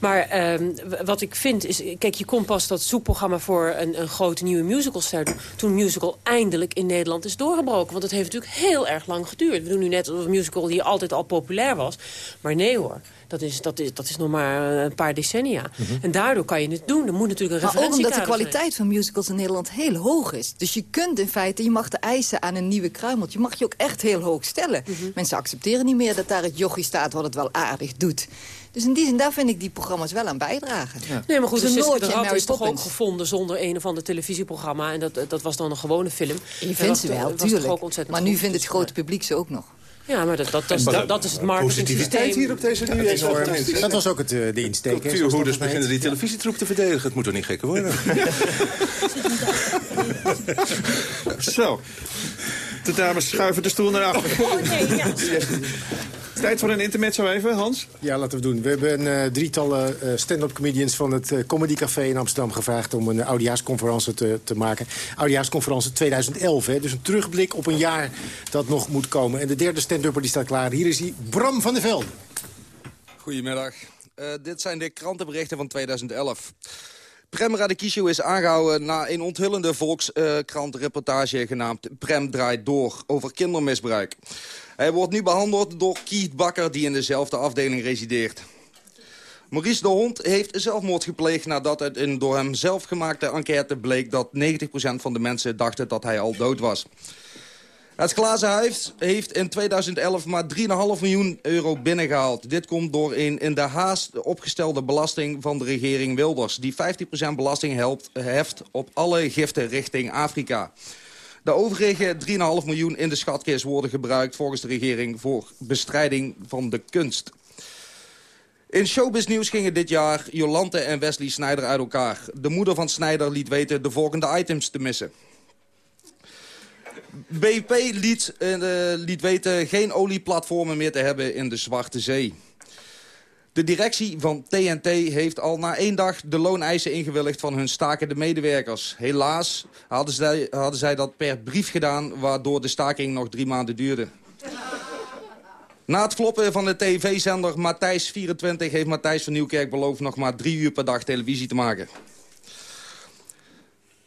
Maar uh, wat ik vind is... Kijk, je kon pas dat zoekprogramma voor een, een grote nieuwe musicalster doen... toen musical eindelijk in Nederland is doorgebroken. Want het heeft natuurlijk heel erg lang geduurd. We doen nu net alsof een musical hier altijd al populair was. Maar nee hoor. Dat is, dat, is, dat is nog maar een paar decennia. Mhm. En daardoor kan je het doen. Er moet natuurlijk een Maar ook omdat de zijn. kwaliteit van musicals in Nederland heel hoog is. Dus je kunt in feite, je mag de eisen aan een nieuwe kruimeltje... mag je ook echt heel hoog stellen. Mhm. Mensen accepteren niet meer dat daar het jochie staat... wat het wel aardig doet. Dus in die zin, daar vind ik die programma's wel aan bijdragen. Nee, maar goed, Dus dus een de Rat is toch ook gevonden zonder een of ander televisieprogramma. En dat, dat was dan een gewone film. Je En vindt ze was wel, tuurlijk. ook ontzettend Maar nu goed. vindt het grote publiek ze ook nog. Ja, maar dat, dat, dat, dat, dat is het Positiviteit marketingsysteem. hier op deze Ja, is enorm. dat was ook het, eh, de insteek. Cultuurhoeders beginnen die televisietroep te verdedigen. Het moet toch niet gekker worden? Zo. De dames schuiven de stoel naar achter. Oh, nee, ja. Tijd voor een intermezzo even, Hans. Ja, laten we doen. We hebben een eh, drietal eh, stand-up comedians van het eh, Comedy Café in Amsterdam gevraagd... om een uh, oudejaarsconferentie te, te maken. Oudejaarsconferentie 2011, hè. Dus een terugblik op een jaar dat nog moet komen. En de derde stand-upper die staat klaar. Hier is hij, Bram van der Velde. Goedemiddag. Eh, dit zijn de krantenberichten van 2011. Prem Radikishu is aangehouden na een onthullende volkskrantenreportage genaamd Prem draait door over kindermisbruik. Hij wordt nu behandeld door Kiet Bakker die in dezelfde afdeling resideert. Maurice de Hond heeft zelfmoord gepleegd nadat het in door hem zelf gemaakte enquête bleek dat 90% van de mensen dachten dat hij al dood was. Het Glazen Huis heeft in 2011 maar 3,5 miljoen euro binnengehaald. Dit komt door een in de haast opgestelde belasting van de regering Wilders... die 15% belasting heft op alle giften richting Afrika. De overige 3,5 miljoen in de schatkist worden gebruikt volgens de regering... voor bestrijding van de kunst. In showbiznieuws gingen dit jaar Jolante en Wesley Snijder uit elkaar. De moeder van Snijder liet weten de volgende items te missen. BP liet, eh, liet weten geen olieplatformen meer te hebben in de Zwarte Zee. De directie van TNT heeft al na één dag de looneisen ingewilligd van hun stakende medewerkers. Helaas hadden zij, hadden zij dat per brief gedaan, waardoor de staking nog drie maanden duurde. Na het floppen van de tv-zender Matthijs 24 heeft Matthijs van Nieuwkerk beloofd nog maar drie uur per dag televisie te maken.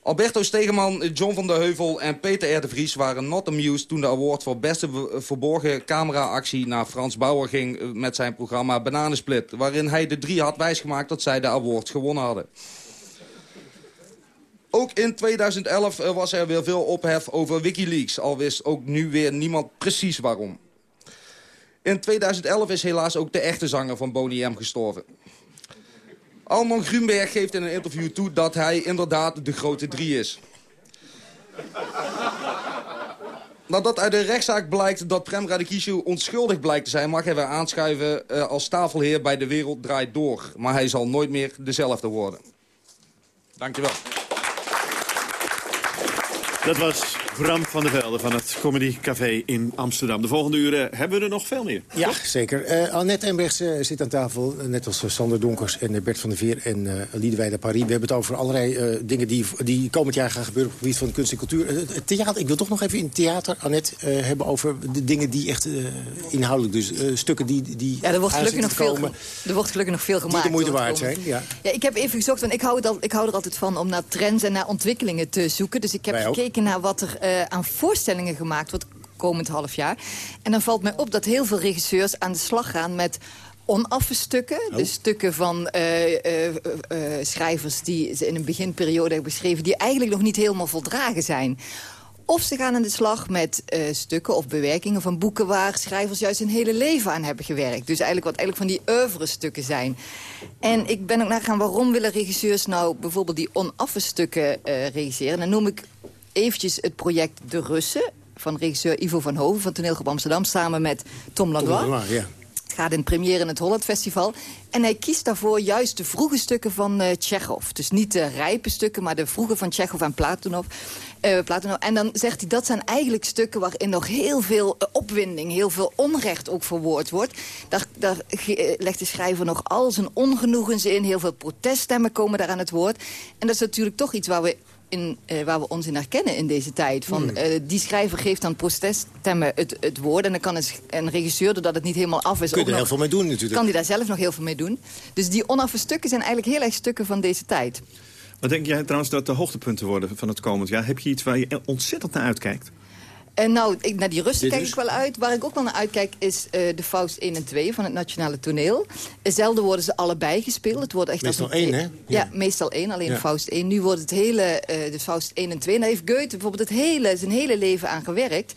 Alberto Stegeman, John van der Heuvel en Peter R. de Vries waren not amused... toen de award voor beste verborgen cameraactie naar Frans Bauer ging... eh, met zijn programma Bananensplit... waarin hij de drie had wijsgemaakt dat zij de award gewonnen hadden. Ook in 2011 eh, was er weer veel ophef over Wikileaks... al wist ook nu weer niemand precies waarom. In 2011 is helaas ook de echte zanger van Boney M gestorven. Alman Grunberg geeft in een interview toe dat hij inderdaad de grote drie is. Nadat uit de rechtszaak blijkt dat Prem Radikishu onschuldig blijkt te zijn... mag hij weer aanschuiven eh, als tafelheer bij De Wereld Draait Door. Maar hij zal nooit meer dezelfde worden. Dankjewel. Dat was Bram van der Velde van het Comedy Café in Amsterdam. De volgende uren hebben we er nog veel meer. Ja, zeker. Eh Annette Embrechts eh, zit aan tafel, eh, net als eh, Sander Donkers en eh, Bert van der Veer en eh Liedewij Paris. We hebben het over allerlei eh, dingen die, die komend jaar gaan gebeuren op het gebied van kunst en cultuur. Eh, het theater, ik wil toch nog even in het theater, Annette, eh, hebben over de dingen die echt eh, inhoudelijk, dus eh, stukken die, die Ja, er wordt, gelukkig nog veel, komen, er wordt gelukkig nog veel gemaakt. die de moeite waard zijn. Ja. Ja, ik heb even gezocht, want ik hou, het al, ik hou er altijd van om naar trends en naar ontwikkelingen te zoeken. Dus ik heb gekeken naar wat er eh, aan voorstellingen gemaakt wordt komend half jaar. En dan valt mij op dat heel veel regisseurs aan de slag gaan met onaffe stukken. Oh. Dus stukken van eh, eh, schrijvers die ze in een beginperiode hebben beschreven... die eigenlijk nog niet helemaal voldragen zijn. Of ze gaan aan de slag met stukken of bewerkingen van boeken... waar schrijvers juist hun hele leven aan hebben gewerkt. Dus eigenlijk wat eigenlijk van die oeuvre stukken zijn. En ik ben ook nagegaan waarom willen regisseurs nou bijvoorbeeld die onaffe stukken regisseren. Dan noem ik eventjes het project De Russen van regisseur Ivo van Hoven van Toneelgroep Amsterdam... samen met Tom Lanois. Tom Lanois, ja. Het gaat in première in het Holland Festival. En hij kiest daarvoor juist de vroege stukken van uh, Tsjechov. Dus niet de rijpe stukken, maar de vroege van Tsjechov en Platonov. Uh, Platonov. En dan zegt hij, dat zijn eigenlijk stukken waarin nog heel veel uh, opwinding... heel veel onrecht ook verwoord wordt. Daar, daar legt de schrijver nog al zijn ongenoegens in. Heel veel proteststemmen komen daar aan het woord. En dat is natuurlijk toch iets waar we in, uh, waar we ons in herkennen in deze tijd. Van, uh, die schrijver geeft dan proteststemmen het, het woord... en dan kan een, regisseur, doordat het niet helemaal af is... Kun je er heel veel mee doen natuurlijk. Kan hij daar zelf nog heel veel mee doen. Dus die onaffe stukken zijn eigenlijk heel erg stukken van deze tijd. Wat denk jij trouwens dat de hoogtepunten worden van het komend jaar? Heb je iets waar je ontzettend naar uitkijkt? En nou, ik, naar die rusten kijk ik wel uit. Waar ik ook wel naar uitkijk is uh, de Faust 1 en 2 van het Nationale Toneel. Zelden worden ze allebei gespeeld. Het wordt echt meestal één, hè? Ja. ja. meestal één, alleen ja. Faust 1. Nu wordt het hele, uh, de Faust 1 en 2. En daar heeft Goethe bijvoorbeeld het hele, zijn hele leven aan gewerkt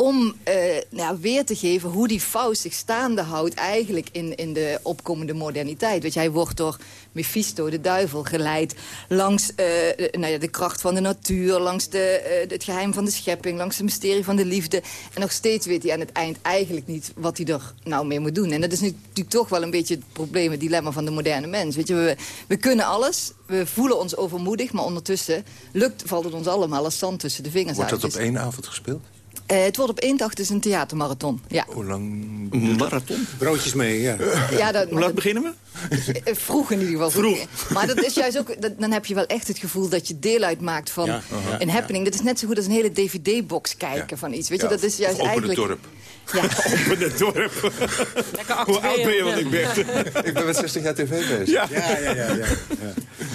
om uh, nou, weer te geven hoe die Faust zich staande houdt... eigenlijk in, in de opkomende moderniteit. Weet je, hij wordt door Mephisto, de duivel, geleid... langs uh, nou ja, de kracht van de natuur, langs de, uh, het geheim van de schepping... langs het mysterie van de liefde. En nog steeds weet hij aan het eind eigenlijk niet wat hij er nou mee moet doen. En dat is natuurlijk toch wel een beetje het probleem, het dilemma van de moderne mens. Weet je, we, we kunnen alles, we voelen ons overmoedig... maar ondertussen lukt, valt het ons allemaal als zand tussen de vingers Wordt uit. dat op één avond gespeeld? Uh, het wordt op één dag dus een theatermarathon. Ja. Hoe lang? Marathon? Broodjes mee, ja. ja dat, Hoe laat beginnen we? Uh, vroeg in ieder geval. Vroeg. Maar dat is juist ook, dat, dan heb je wel echt het gevoel dat je deel uitmaakt van Ja, ja, een happening. Dat is net zo goed als een hele dvd-box kijken van iets. Weet je, Ja, dat is juist eigenlijk... het dorp. Ja. Open het dorp. Lekker Hoe oud ben je, wat ik ben? Ik ben met 60 jaar tv bezig. Ja. Ja, ja, ja. ja,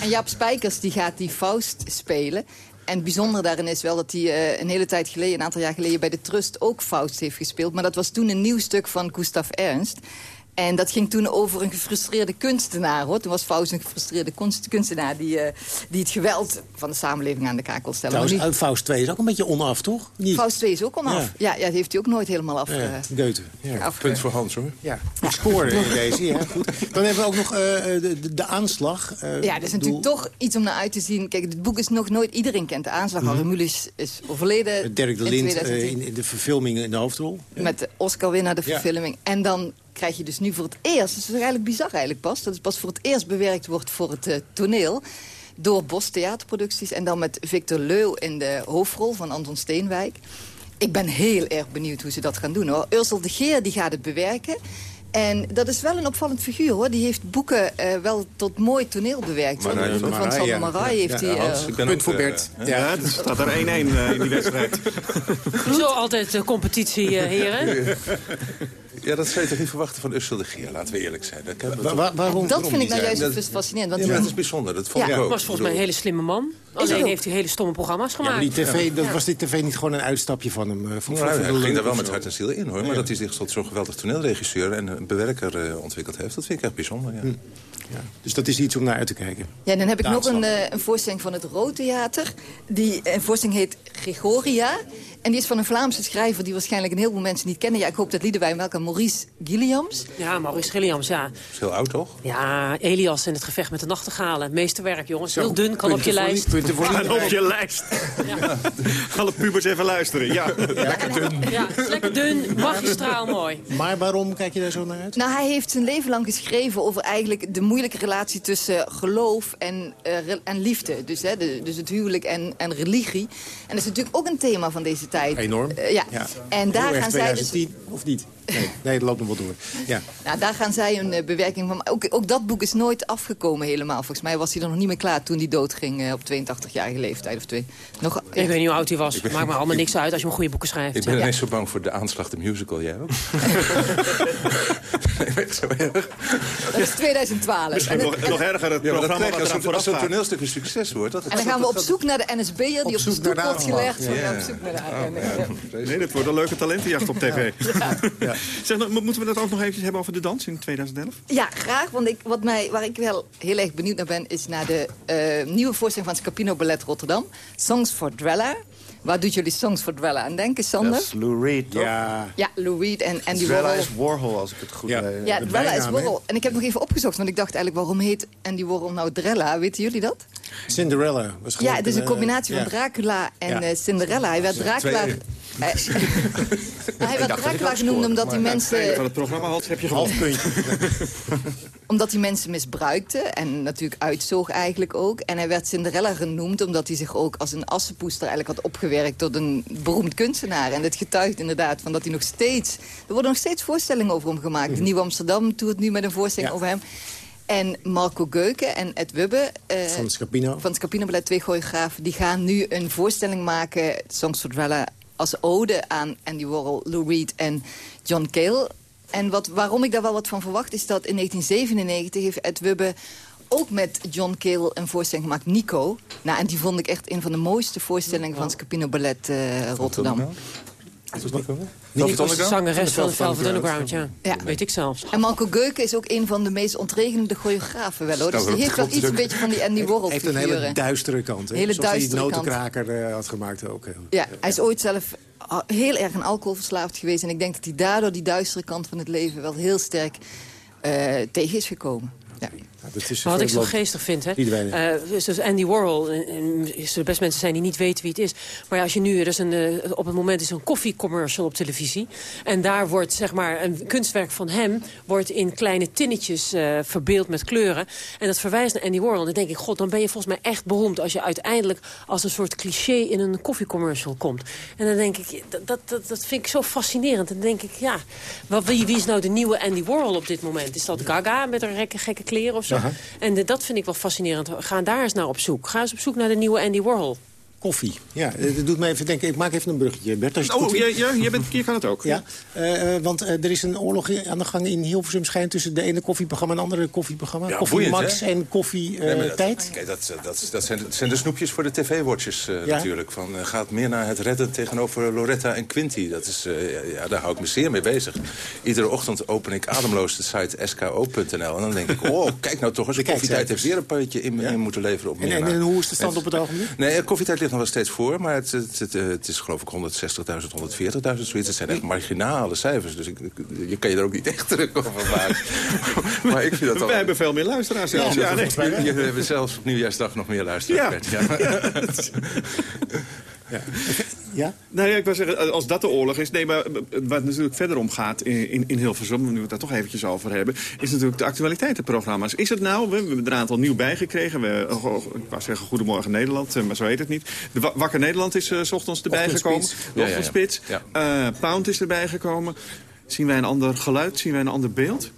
En Jaap Spijkers die gaat die Faust spelen. En het bijzondere daarin is wel dat hij uh, een hele tijd geleden, een aantal jaar geleden... bij de Trust ook Faust heeft gespeeld. Maar dat was toen een nieuw stuk van Gustav Ernst. En dat ging toen over een gefrustreerde kunstenaar. Hoor. Toen was Faust een gefrustreerde kunst, kunstenaar... Die, uh, die het geweld van de samenleving aan de kaak wil stellen. Trouwens, uh, Faust 2 is ook een beetje onaf, toch? Niet? Faust 2 is ook onaf. Ja, ja, ja dat heeft hij ook nooit helemaal af... Ja, Goethe. Ja. Punt voor Hans, hoor. Ja, goed scoren in deze. Ja, goed. Dan hebben we ook nog uh, de, de, de, aanslag. Uh, ja, dat is natuurlijk toch iets om naar uit te zien. Kijk, het boek is nog nooit... Iedereen kent de aanslag. Mm -hmm. Is overleden Dirk de in Lind 2010. in, in, de verfilming in de hoofdrol. Met de Oscar-winnaar de verfilming. En dan krijg je dus nu voor het eerst... dat is eigenlijk bizar eigenlijk pas... dat het pas voor het eerst bewerkt wordt voor het uh, toneel... door Bos Theaterproducties... en dan met Victor Leu in de hoofdrol van Anton Steenwijk. Ik ben heel erg benieuwd hoe ze dat gaan doen. hoor. Ursel de Geer die gaat het bewerken... En dat is wel een opvallend figuur, hoor. Die heeft boeken uh, wel tot mooi toneel bewerkt. Marai, van Marai, Sander ja. Marai heeft hij... Ja, uh, Punt voor Bert. Ja, ja er staat er 1-1 uh, in die wedstrijd. Zo altijd de competitie, uh, heren. Ja, dat zou je toch niet verwachten van Ursel de Geer, laten we eerlijk zijn. Dat, Wa wa waarom, dat vind ik nou juist Dat- fascinerend. Want Ja, dat is bijzonder, dat vond Ja. ik ook. was volgens mij een hele slimme man. Alleen heeft hij hele stomme programma's Ja, gemaakt. die tv, dat was die tv niet gewoon een uitstapje van hem? Uh, voor, Nou, voor hij ging daar wel met hart en ziel in, hoor. Maar dat hij zich tot zo'n geweldig toneelregisseur en een bewerker uh, ontwikkeld heeft... dat vind ik echt bijzonder, ja. Hm. Ja, dus dat is iets om naar uit te kijken. Ja, dan heb ik nog een, uh, een voorstelling van het Rood Theater. Die een voorstelling heet Gregoria. En die is van een Vlaamse schrijver die waarschijnlijk een heleboel mensen niet kennen. Ja, ik hoop dat Liedewij welke Maurice Gilliams. Ja, Maurice Gilliams, ja. Dat is heel oud, toch? Ja, Elias en het gevecht met de nachtegalen. Het meeste werk, jongens. Zo, Heel dun, kan op je lijst. Punten voor En op je lijst. Alle pubers even luisteren. Ja. Lekker dun. Ja, lekker dun, magistraal mooi. Maar waarom kijk je daar zo naar uit? Nou, hij heeft zijn leven lang geschreven over eigenlijk de moeilijke relatie tussen geloof en, uh, re- en liefde. Dus, hè, de, dus het huwelijk en, en religie. En dat is natuurlijk ook een thema van deze tijd. Enorm. Uh, ja. Ja. En daar Heel erg gaan zij dus 2010, of niet? Nee, nee, dat loopt nog wel door. Ja. Nou, daar gaan zij een uh, bewerking van. Ook, ook dat boek is nooit afgekomen helemaal. Volgens mij was hij er nog niet meer klaar toen hij doodging uh, op 82-jarige leeftijd of twee. Nog, Ik weet niet hoe oud hij was. Maakt me allemaal niks uit als je maar goede boeken schrijft. Ik ben Ja. ineens zo bang voor de aanslag, de musical. Jij ook? zo erg. Dat is 2012. Misschien En, nog, nog erger het Ja, dat programma wat je als, een- zo'n toneelstuk een succes wordt. Dat, en dan gaan we op zoek naar de NSB'er die op de zoek stoep naar de wordt gelegd. Ja, op zoek naar de Nee, dat wordt een leuke talentenjacht op tv. Zeg, nou, moeten we dat ook nog eventjes hebben over de dans in 2011? Ja, graag. Want ik, wat mij, waar ik wel heel erg benieuwd naar ben... is naar de eh, nieuwe voorstelling van Scapino Ballet Rotterdam. Songs for Drella. Waar doet jullie Songs for Drella aan denken, Sander? Dat is Lou Reed, toch? Ja, Ja, Lou Reed en Andy Drella Warhol. is Warhol, als ik het goed Ja. weet. Ja, Drella is? Warhol. En ik heb nog even opgezocht, want ik dacht eigenlijk... waarom heet Andy Warhol nou Drella? Weten jullie dat? Cinderella. Was Ja, het is een eh, combinatie van ja. Dracula en Ja. eh, Cinderella. Hij werd Dracula... Hij, hij werd Dracula genoemd omdat die mensen... Van het programma had heb je gewonnen. omdat hij mensen misbruikte en natuurlijk uitzoog eigenlijk ook. En hij werd Cinderella genoemd omdat hij zich ook als een assenpoester eigenlijk had opgewerkt tot een beroemd kunstenaar. En dit getuigt inderdaad van dat hij nog steeds... Er worden nog steeds voorstellingen over hem gemaakt. De Mhm. Nieuwe Amsterdam doet nu met een voorstelling over hem. En Marco Geuken en Ed Wubbe... eh, Van Scapino. Van Scapino Ballet, twee choreografen... die gaan nu een voorstelling maken, Songs for Drella... als ode aan Andy Warhol, Lou Reed en John Cale. En wat, waarom ik daar wel wat van verwacht... is dat in 1997 heeft Ed Wubbe ook met John Cale een voorstelling gemaakt, Nico. Nou, en die vond ik echt een van de mooiste voorstellingen... van Scapino Ballet eh, Rotterdam. Nico is de zangeres van Velvet Underground, ja. Ja. Weet ik zelfs. En Marco Geuken is ook een van de meest ontregelende choreografen wel, hoor. Dus Nou, die dat heeft wel iets een beetje van die Andy Warhol heeft een hele duistere kant. Hè? Hele Zoals hij duistere die notenkraker eh, had gemaakt ook. Ja, hij is ooit zelf heel erg aan alcohol verslaafd geweest. En ik denk dat hij daardoor die duistere kant van het leven wel heel sterk eh, tegen is gekomen. Ja. Dat is wat ik zo geestig vind, hè, eh, dus dus Andy Warhol, en, en er zullen best mensen zijn die niet weten wie het is. Maar ja, als je nu, er is een, eh, op het moment is een koffiecommercial op televisie. En daar wordt, zeg maar, een kunstwerk van hem... wordt in kleine tinnetjes eh, verbeeld met kleuren. En dat verwijst naar Andy Warhol. En dan denk ik, god, dan ben je volgens mij echt beroemd... als je uiteindelijk als een soort cliché in een koffiecommercial komt. En dan denk ik, dat, dat, dat, dat vind ik zo fascinerend. En dan denk ik, ja, wat, wie, wie is nou de nieuwe Andy Warhol op dit moment? Is dat Gaga met haar gekke, gekke kleren of zo? En de- dat vind ik wel fascinerend. Ga daar eens naar op zoek. Ga eens op zoek naar de nieuwe Andy Warhol. Koffie. Ja, eh, dat doet me even denken. Ik maak even een bruggetje, Bert. Als je Oh, ja, jij bent, hier kan het ook. Ja, eh, eh, want er is een oorlog aan de gang in Hilversum schijnt... tussen de ene koffieprogramma en het andere koffieprogramma. Ja, koffie boeiend, Max hè? en Koffie eh, Nee, maar dat- dat, dat, dat, zijn, dat zijn de snoepjes voor de tv-watchers eh, Ja? natuurlijk. Van, gaat meer naar het redden tegenover Loretta en Quinty. Dat is, eh, ja, daar hou ik me zeer mee bezig. Iedere ochtend open ik ademloos de site sko.nl. En dan denk ik, oh, kijk nou toch eens. De Koffietijd heeft weer een puntje in, in moeten leveren op En, en, hoe is de stand op het ogenblik? Nee, koffietijd ligt nog wel steeds voor. Maar het, het, het, eh, het is geloof ik 160.000, 140.000, zoiets. Het zijn echt marginale cijfers. Dus ik, ik- je kan je er ook niet echt druk over maken. maar ik vind dat wel... Wij hebben veel meer luisteraars zelfs. Ja, nee. Je hebben zelfs op nieuwjaarsdag nog meer luisteraars. Ja. Ja. Ja? Nou ja, ik wil zeggen, als dat de oorlog is... Nee, maar wat natuurlijk verder om gaat in, in, in Hilversum... nu we het daar toch eventjes over hebben... is natuurlijk de actualiteitenprogramma's. Is het nou, we hebben er een aantal nieuw bijgekregen. We, oh, oh, ik wou zeggen Goedemorgen Nederland, eh, maar zo heet het niet. De Wa- Wakker Nederland is eh, s ochtends erbij gekomen. Ochtendspits. De Ja, ja. Eh, Pound is erbij gekomen. Zien wij een ander geluid? Zien wij een ander beeld?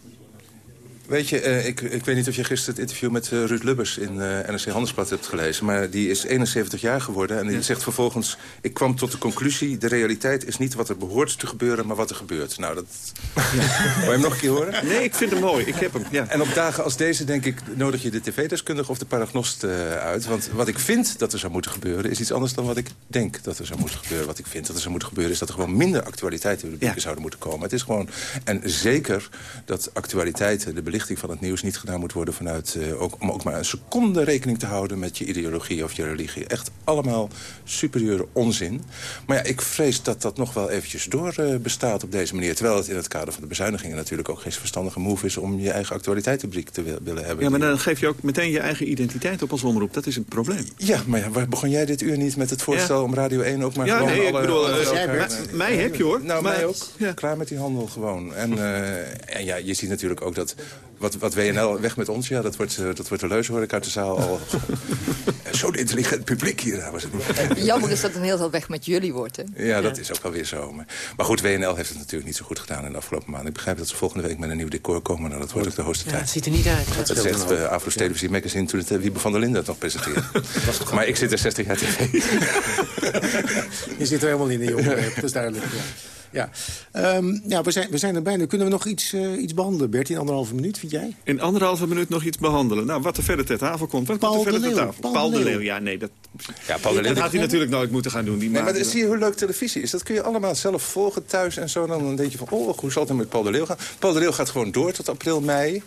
Weet je, eh, ik, ik weet niet of je gisteren het interview met eh, Ruud Lubbers in eh NRC Handelsblad hebt gelezen. Maar die is 71 jaar geworden en die zegt vervolgens... ik kwam tot de conclusie, de realiteit is niet wat er behoort te gebeuren, maar wat er gebeurt. Nou, dat... Wil je hem nog een keer horen? Nee, ik vind hem mooi. Ik heb hem, ja. En op dagen als deze, denk ik, nodig je de tv-deskundige of de paragnost uit. Want wat ik vind dat er zou moeten gebeuren... is iets anders dan wat ik denk dat er zou moeten gebeuren. Wat ik vind dat er zou moeten gebeuren... is dat er gewoon minder actualiteiten in de rubrieken zouden moeten komen. Het is gewoon... En zeker dat actualiteiten, de belichting van het nieuws... niet gedaan moet worden vanuit... eh, ook, om ook maar een seconde rekening te houden... met je ideologie of je religie. Echt allemaal superieure onzin. Maar ja, ik vrees dat dat nog wel eventjes door eh, bestaat op deze manier. Terwijl het in het kader van de bezuinigingen natuurlijk ook geen verstandige move is... om je eigen actualiteitenbriek te wil- willen hebben. Ja, maar dan geef je ook meteen je eigen identiteit op als omroep. Dat is een probleem. Ja, maar ja, waar begon jij dit uur niet met het voorstel Ja. om Radio 1 ook maar Ja, gewoon nee, ik bedoel, alle eh, elkaar- mij- heb je, hoor. Nou, Maar- mij ook. Klaar met die handel gewoon. En, en ja, je ziet natuurlijk ook dat wat, wat WNL weg met ons, ja, dat wordt, eh, dat wordt de leus, hoor ik uit de zaal al. Zo'n intelligent publiek hier, en heren. Jammer is dat een heel veel weg met jullie wordt, hè? Ja, dat is ook wel weer zo. Maar, maar goed, WNL heeft het natuurlijk niet zo goed gedaan in de afgelopen maanden. Ik begrijp dat ze volgende week met een nieuw decor komen. Nou, dat wordt ook de hoogste Ja, tijd. het ziet er niet uit. Dat, zegt uh, Afro Televisie Magazine toen het uh, Wiebe van der Linden het nog presenteerde. maar ik zit er 60 jaar tv. Je zit er helemaal in, de jongen. Dat is duidelijk, ja. Ja, um, ja we, zijn, we zijn er bijna. Kunnen we nog iets, uh, iets behandelen, Bert, in anderhalve minuut, vind jij? In anderhalve minuut nog iets behandelen. Nou, wat er verder ter tafel komt. Wat Paul komt er verder de ter tafel? Paul de Leeuw. Ja, nee, dat, ja, Paul de Leeuw. dat had hij natuurlijk nooit moeten gaan doen. Die nee, maar zie je hoe leuk televisie is? Dat kun je allemaal zelf volgen thuis en zo. Dan denk je van, oh, hoe zal het dan met Paul de Leeuw gaan? Paul de Leeuw gaat gewoon door tot april, mei.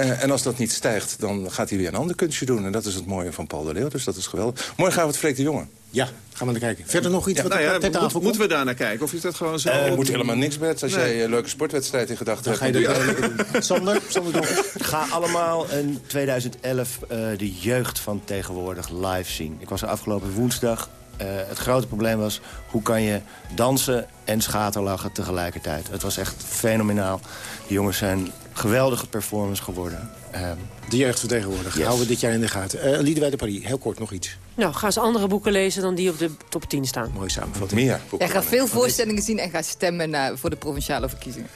Uh, en als dat niet stijgt, dan gaat hij weer een ander kunstje doen. En dat is het mooie van Paul de Leeuw, dus dat is geweldig. Morgenavond Freek de Jongen. Ja, gaan we naar kijken. Verder nog iets ja, wat nou ja, ter tafel moet? Moeten we daar naar kijken? Of is dat gewoon zo? Uh, moet helemaal niks, Bert. Als Nee. jij een leuke sportwedstrijd in gedachten Dan hebt... ga je dat lekker doen. Sander. Ga allemaal in 2011 uh, de jeugd van tegenwoordig live zien. Ik was er afgelopen woensdag Eh, het grote probleem was, hoe kan je dansen en schaterlachen tegelijkertijd? Het was echt fenomenaal. Die jongens zijn geweldige performance geworden. Ehm, De jeugd vertegenwoordigen. Houden we dit jaar in de gaten. Uh, Liedewij de Paris, heel kort nog iets. Nou, ga eens andere boeken lezen dan die op de top 10 staan. Mooi samenvatting. Meer Ja, ga veel voorstellingen zien en ga stemmen uh, voor de provinciale verkiezingen.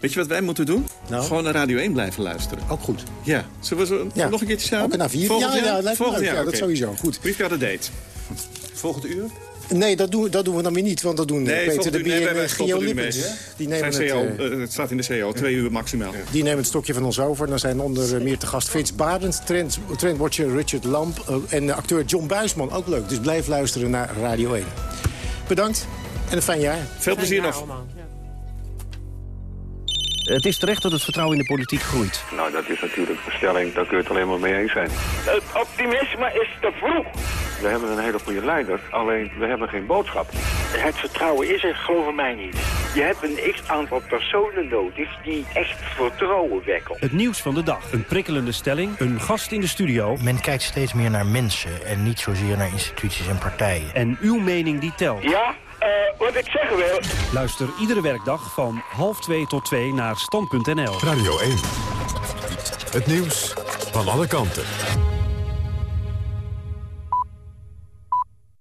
Weet je wat wij moeten doen? Nou? Gewoon naar Radio 1 blijven luisteren. Ook goed. Ja. Zullen we zo Ja. nog een keertje samen? Ook naar vier. Volgend Ja, jaar? ja, lijkt me leuk. dat sowieso. Goed. Briefkaart date. Volgend uur? Nee, dat doen, dat doen we dan weer niet. Want dat doen Nee, Peter de. Bier en uh, Gio mee. Lippens. Die nemen Zijn het, CO, eh, eh, het staat in de CO, twee uur maximaal. Die nemen het stokje van ons over. Dan zijn onder eh, meer te gast Frits Barend, trend, trendwatcher Richard Lamp... eh, en de acteur John Buisman, ook leuk. Dus blijf luisteren naar Radio 1. Bedankt en een fijn jaar. Veel plezier nog. Het is terecht dat het vertrouwen in de politiek groeit. Nou, dat is natuurlijk een stelling, daar kun je het alleen maar mee eens zijn. Het optimisme is te vroeg. We hebben een hele goede leider, alleen we hebben geen boodschap. Het vertrouwen is er, geloof mij niet. Je hebt een x-aantal personen nodig die echt vertrouwen wekken. Het nieuws van de dag. Een prikkelende stelling, een gast in de studio... Men kijkt steeds meer naar mensen en niet zozeer naar instituties en partijen. en uw mening die telt. Ja, wat ik zeggen wil... Luister iedere werkdag van half twee tot twee naar stand.nl. Radio 1. Het nieuws van alle kanten.